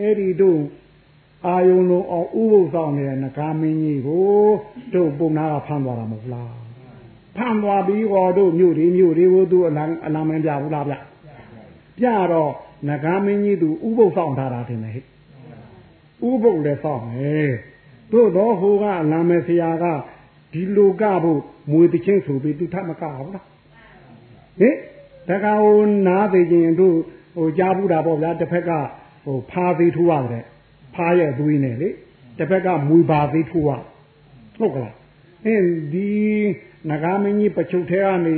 S3: အဲ့ဒီတို့အာယုံလုံးအောင်ဥပုသ်ဆောင်နေတဲ့နဂါမင်းကြီးကိုတို့ပုံနာကဖမ်းသွားတာမဟုတ်လားဖမ်းသွားပြီးတော့တို့မြို့တွေမြို့တွေကိုသူအလံအလံမင်းပြဘူးလားဗျပြတော့ နဂါမင်းကြီးသူဥပုသ်ဆောင်ထားတာတင်တယ်ဟဲ့ဥပုသ်လည်းဆောင်မယ်တို့တော့ဟိုကအလံမဲဆရာကဒီလိုကဖို့မွေတချင်းဆိုပြီးသူထမကဘူးလားဟင်တခါဟိုနားသေးခြင်းတို့ဟိုကြားဘူးတာပေါ့ဗျာတစ်ဖက်ကဟိုဖားသေးထိုးရတယ်ဖားရဲ့သွေးနဲ့လေတစ်ဖက်ကမွေပါသေးထိုးရဟုတ်ကလားအင်းဒီနဂါမင်းကြီးပချုပ်ထဲကနေ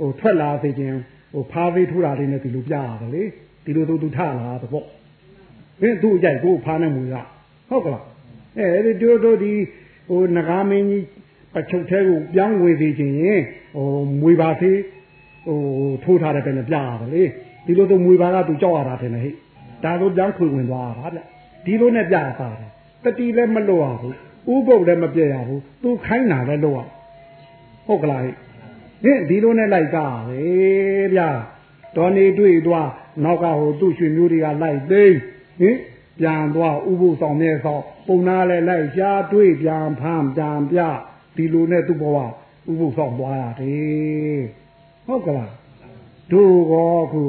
S3: ဟိုထွက်လာသေးခြင်းဟိုဖားသေးထိုးတာလေးနဲ့ဒီလိုပြရတယ်လေ ဒီလိုသူသူထလာတော့ပေါ့ဘင်းသူ့အကြိုက်ကိုဖားနေမူရဟုတ်ကလားအဲဒီတို့တို့ဒီဟိုနဂါမင်းကြီးပချုပ်ထဲကိုပြောင်းဝေသေးခြင်းရင်ဟိုမွေပါသေးဟိုထိုးထားတဲ့ပဲနဲ့ပြရတယ်လေဒီလိုသူမွေပါကသူကြောက်ရတာတယ်ဟဲ့ဒါဆိုပြောင်းခွေဝင်သွားတာဗျဒီလိုနဲ့ပြတာတယ်တတိလည်းမလို့ရဘူးဥပုပ်လည်းမပြည့်ရဘူးသူခိုင်းတာလည်းလို့ရဟုတ်ကလားဟဲ့ဒီလိုနဲ့လိုက်ကြပဲဗျာတော်နေတွေ့သွား နောက်ကဟိုသူ့ရွှေမျိုးတွေကလိုက်သိမ်းဟင်ပြန်သွားဥပုဆောင်မြဲဆောင်ပုံနာလည်းလိုက်ရှားတွေ့ပြန်ဖမ်းပြန်ပြဒီလိုနဲ့သူ့ဘဝဥပုဆောင်သွားရတယ်ဟုတ်ကလားတို့ကောခု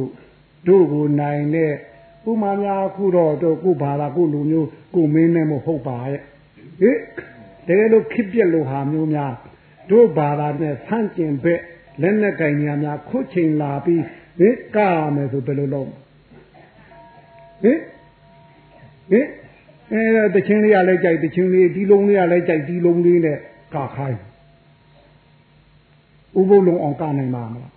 S3: တို့ကိုနိုင်တဲ့ဥမာများခုတော့တို့ကိုဘာသာကိုလူမျိုးကိုမင်းနဲ့မဟုတ်ပါရဲ့ဟိတကယ်လို့ခစ်ပြက်လို့ဟာမျိုးများတို့ဘာသာနဲ့ဆန့်ကျင်ဘက်လက်နဲ့ကင်ညာများခုတ်ချိန်လာပြီး ဟိကာမယ်ဆိုဘယ်လိုလုပ်ဟိဟိအဲတချင်းလေးကလည်းကြိုက်တချင်းလေးဒီလုံးလေးကလည်းကြိုက်ဒီလုံးလေးနဲ့ကာခိုင်းဥပုပ်လုံးအောင်ကနိုင်မှာမလား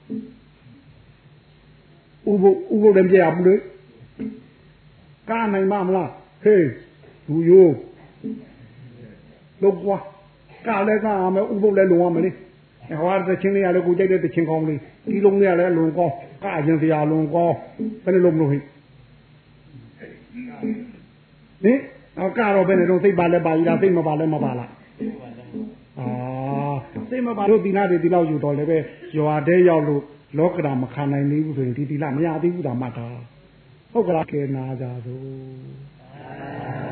S3: ဥပုပ်ဥပုပ်လည်းပြရဘူးလေကနိုင်မှာမလားဟေးလူယိုးလောက်ကွာကလည်းကအောင်မယ်ဥပုပ်လည်းလုံရမယ်လေဟောတဲ့ချင်းလေးကလည်းကိုကြိုက်တဲ့တချင်းကောင်းလေးဒီလုံးလေးကလည်းလုံကောင်း ကရင်စရာလုံကောင်းဘယ်လိုလုပ်မလို့ဟိဟင်အကတော့ဘယ်နဲ့တော့စိတ်ပါလဲပါကြီးလားစိတ်မပါလဲမပါလားအာစိတ်မပါလို့ဒီနာတွေဒီလောက်ယူတော့လည်းပဲရွာတဲ့ရောက်လို့လောကဓာမခံနိုင်သေးဘူးဆိုရင်ဒီဒီလာမရသေးဘူးဒါမှတ်တာဟုတ်ကလားကဲနာကြသို့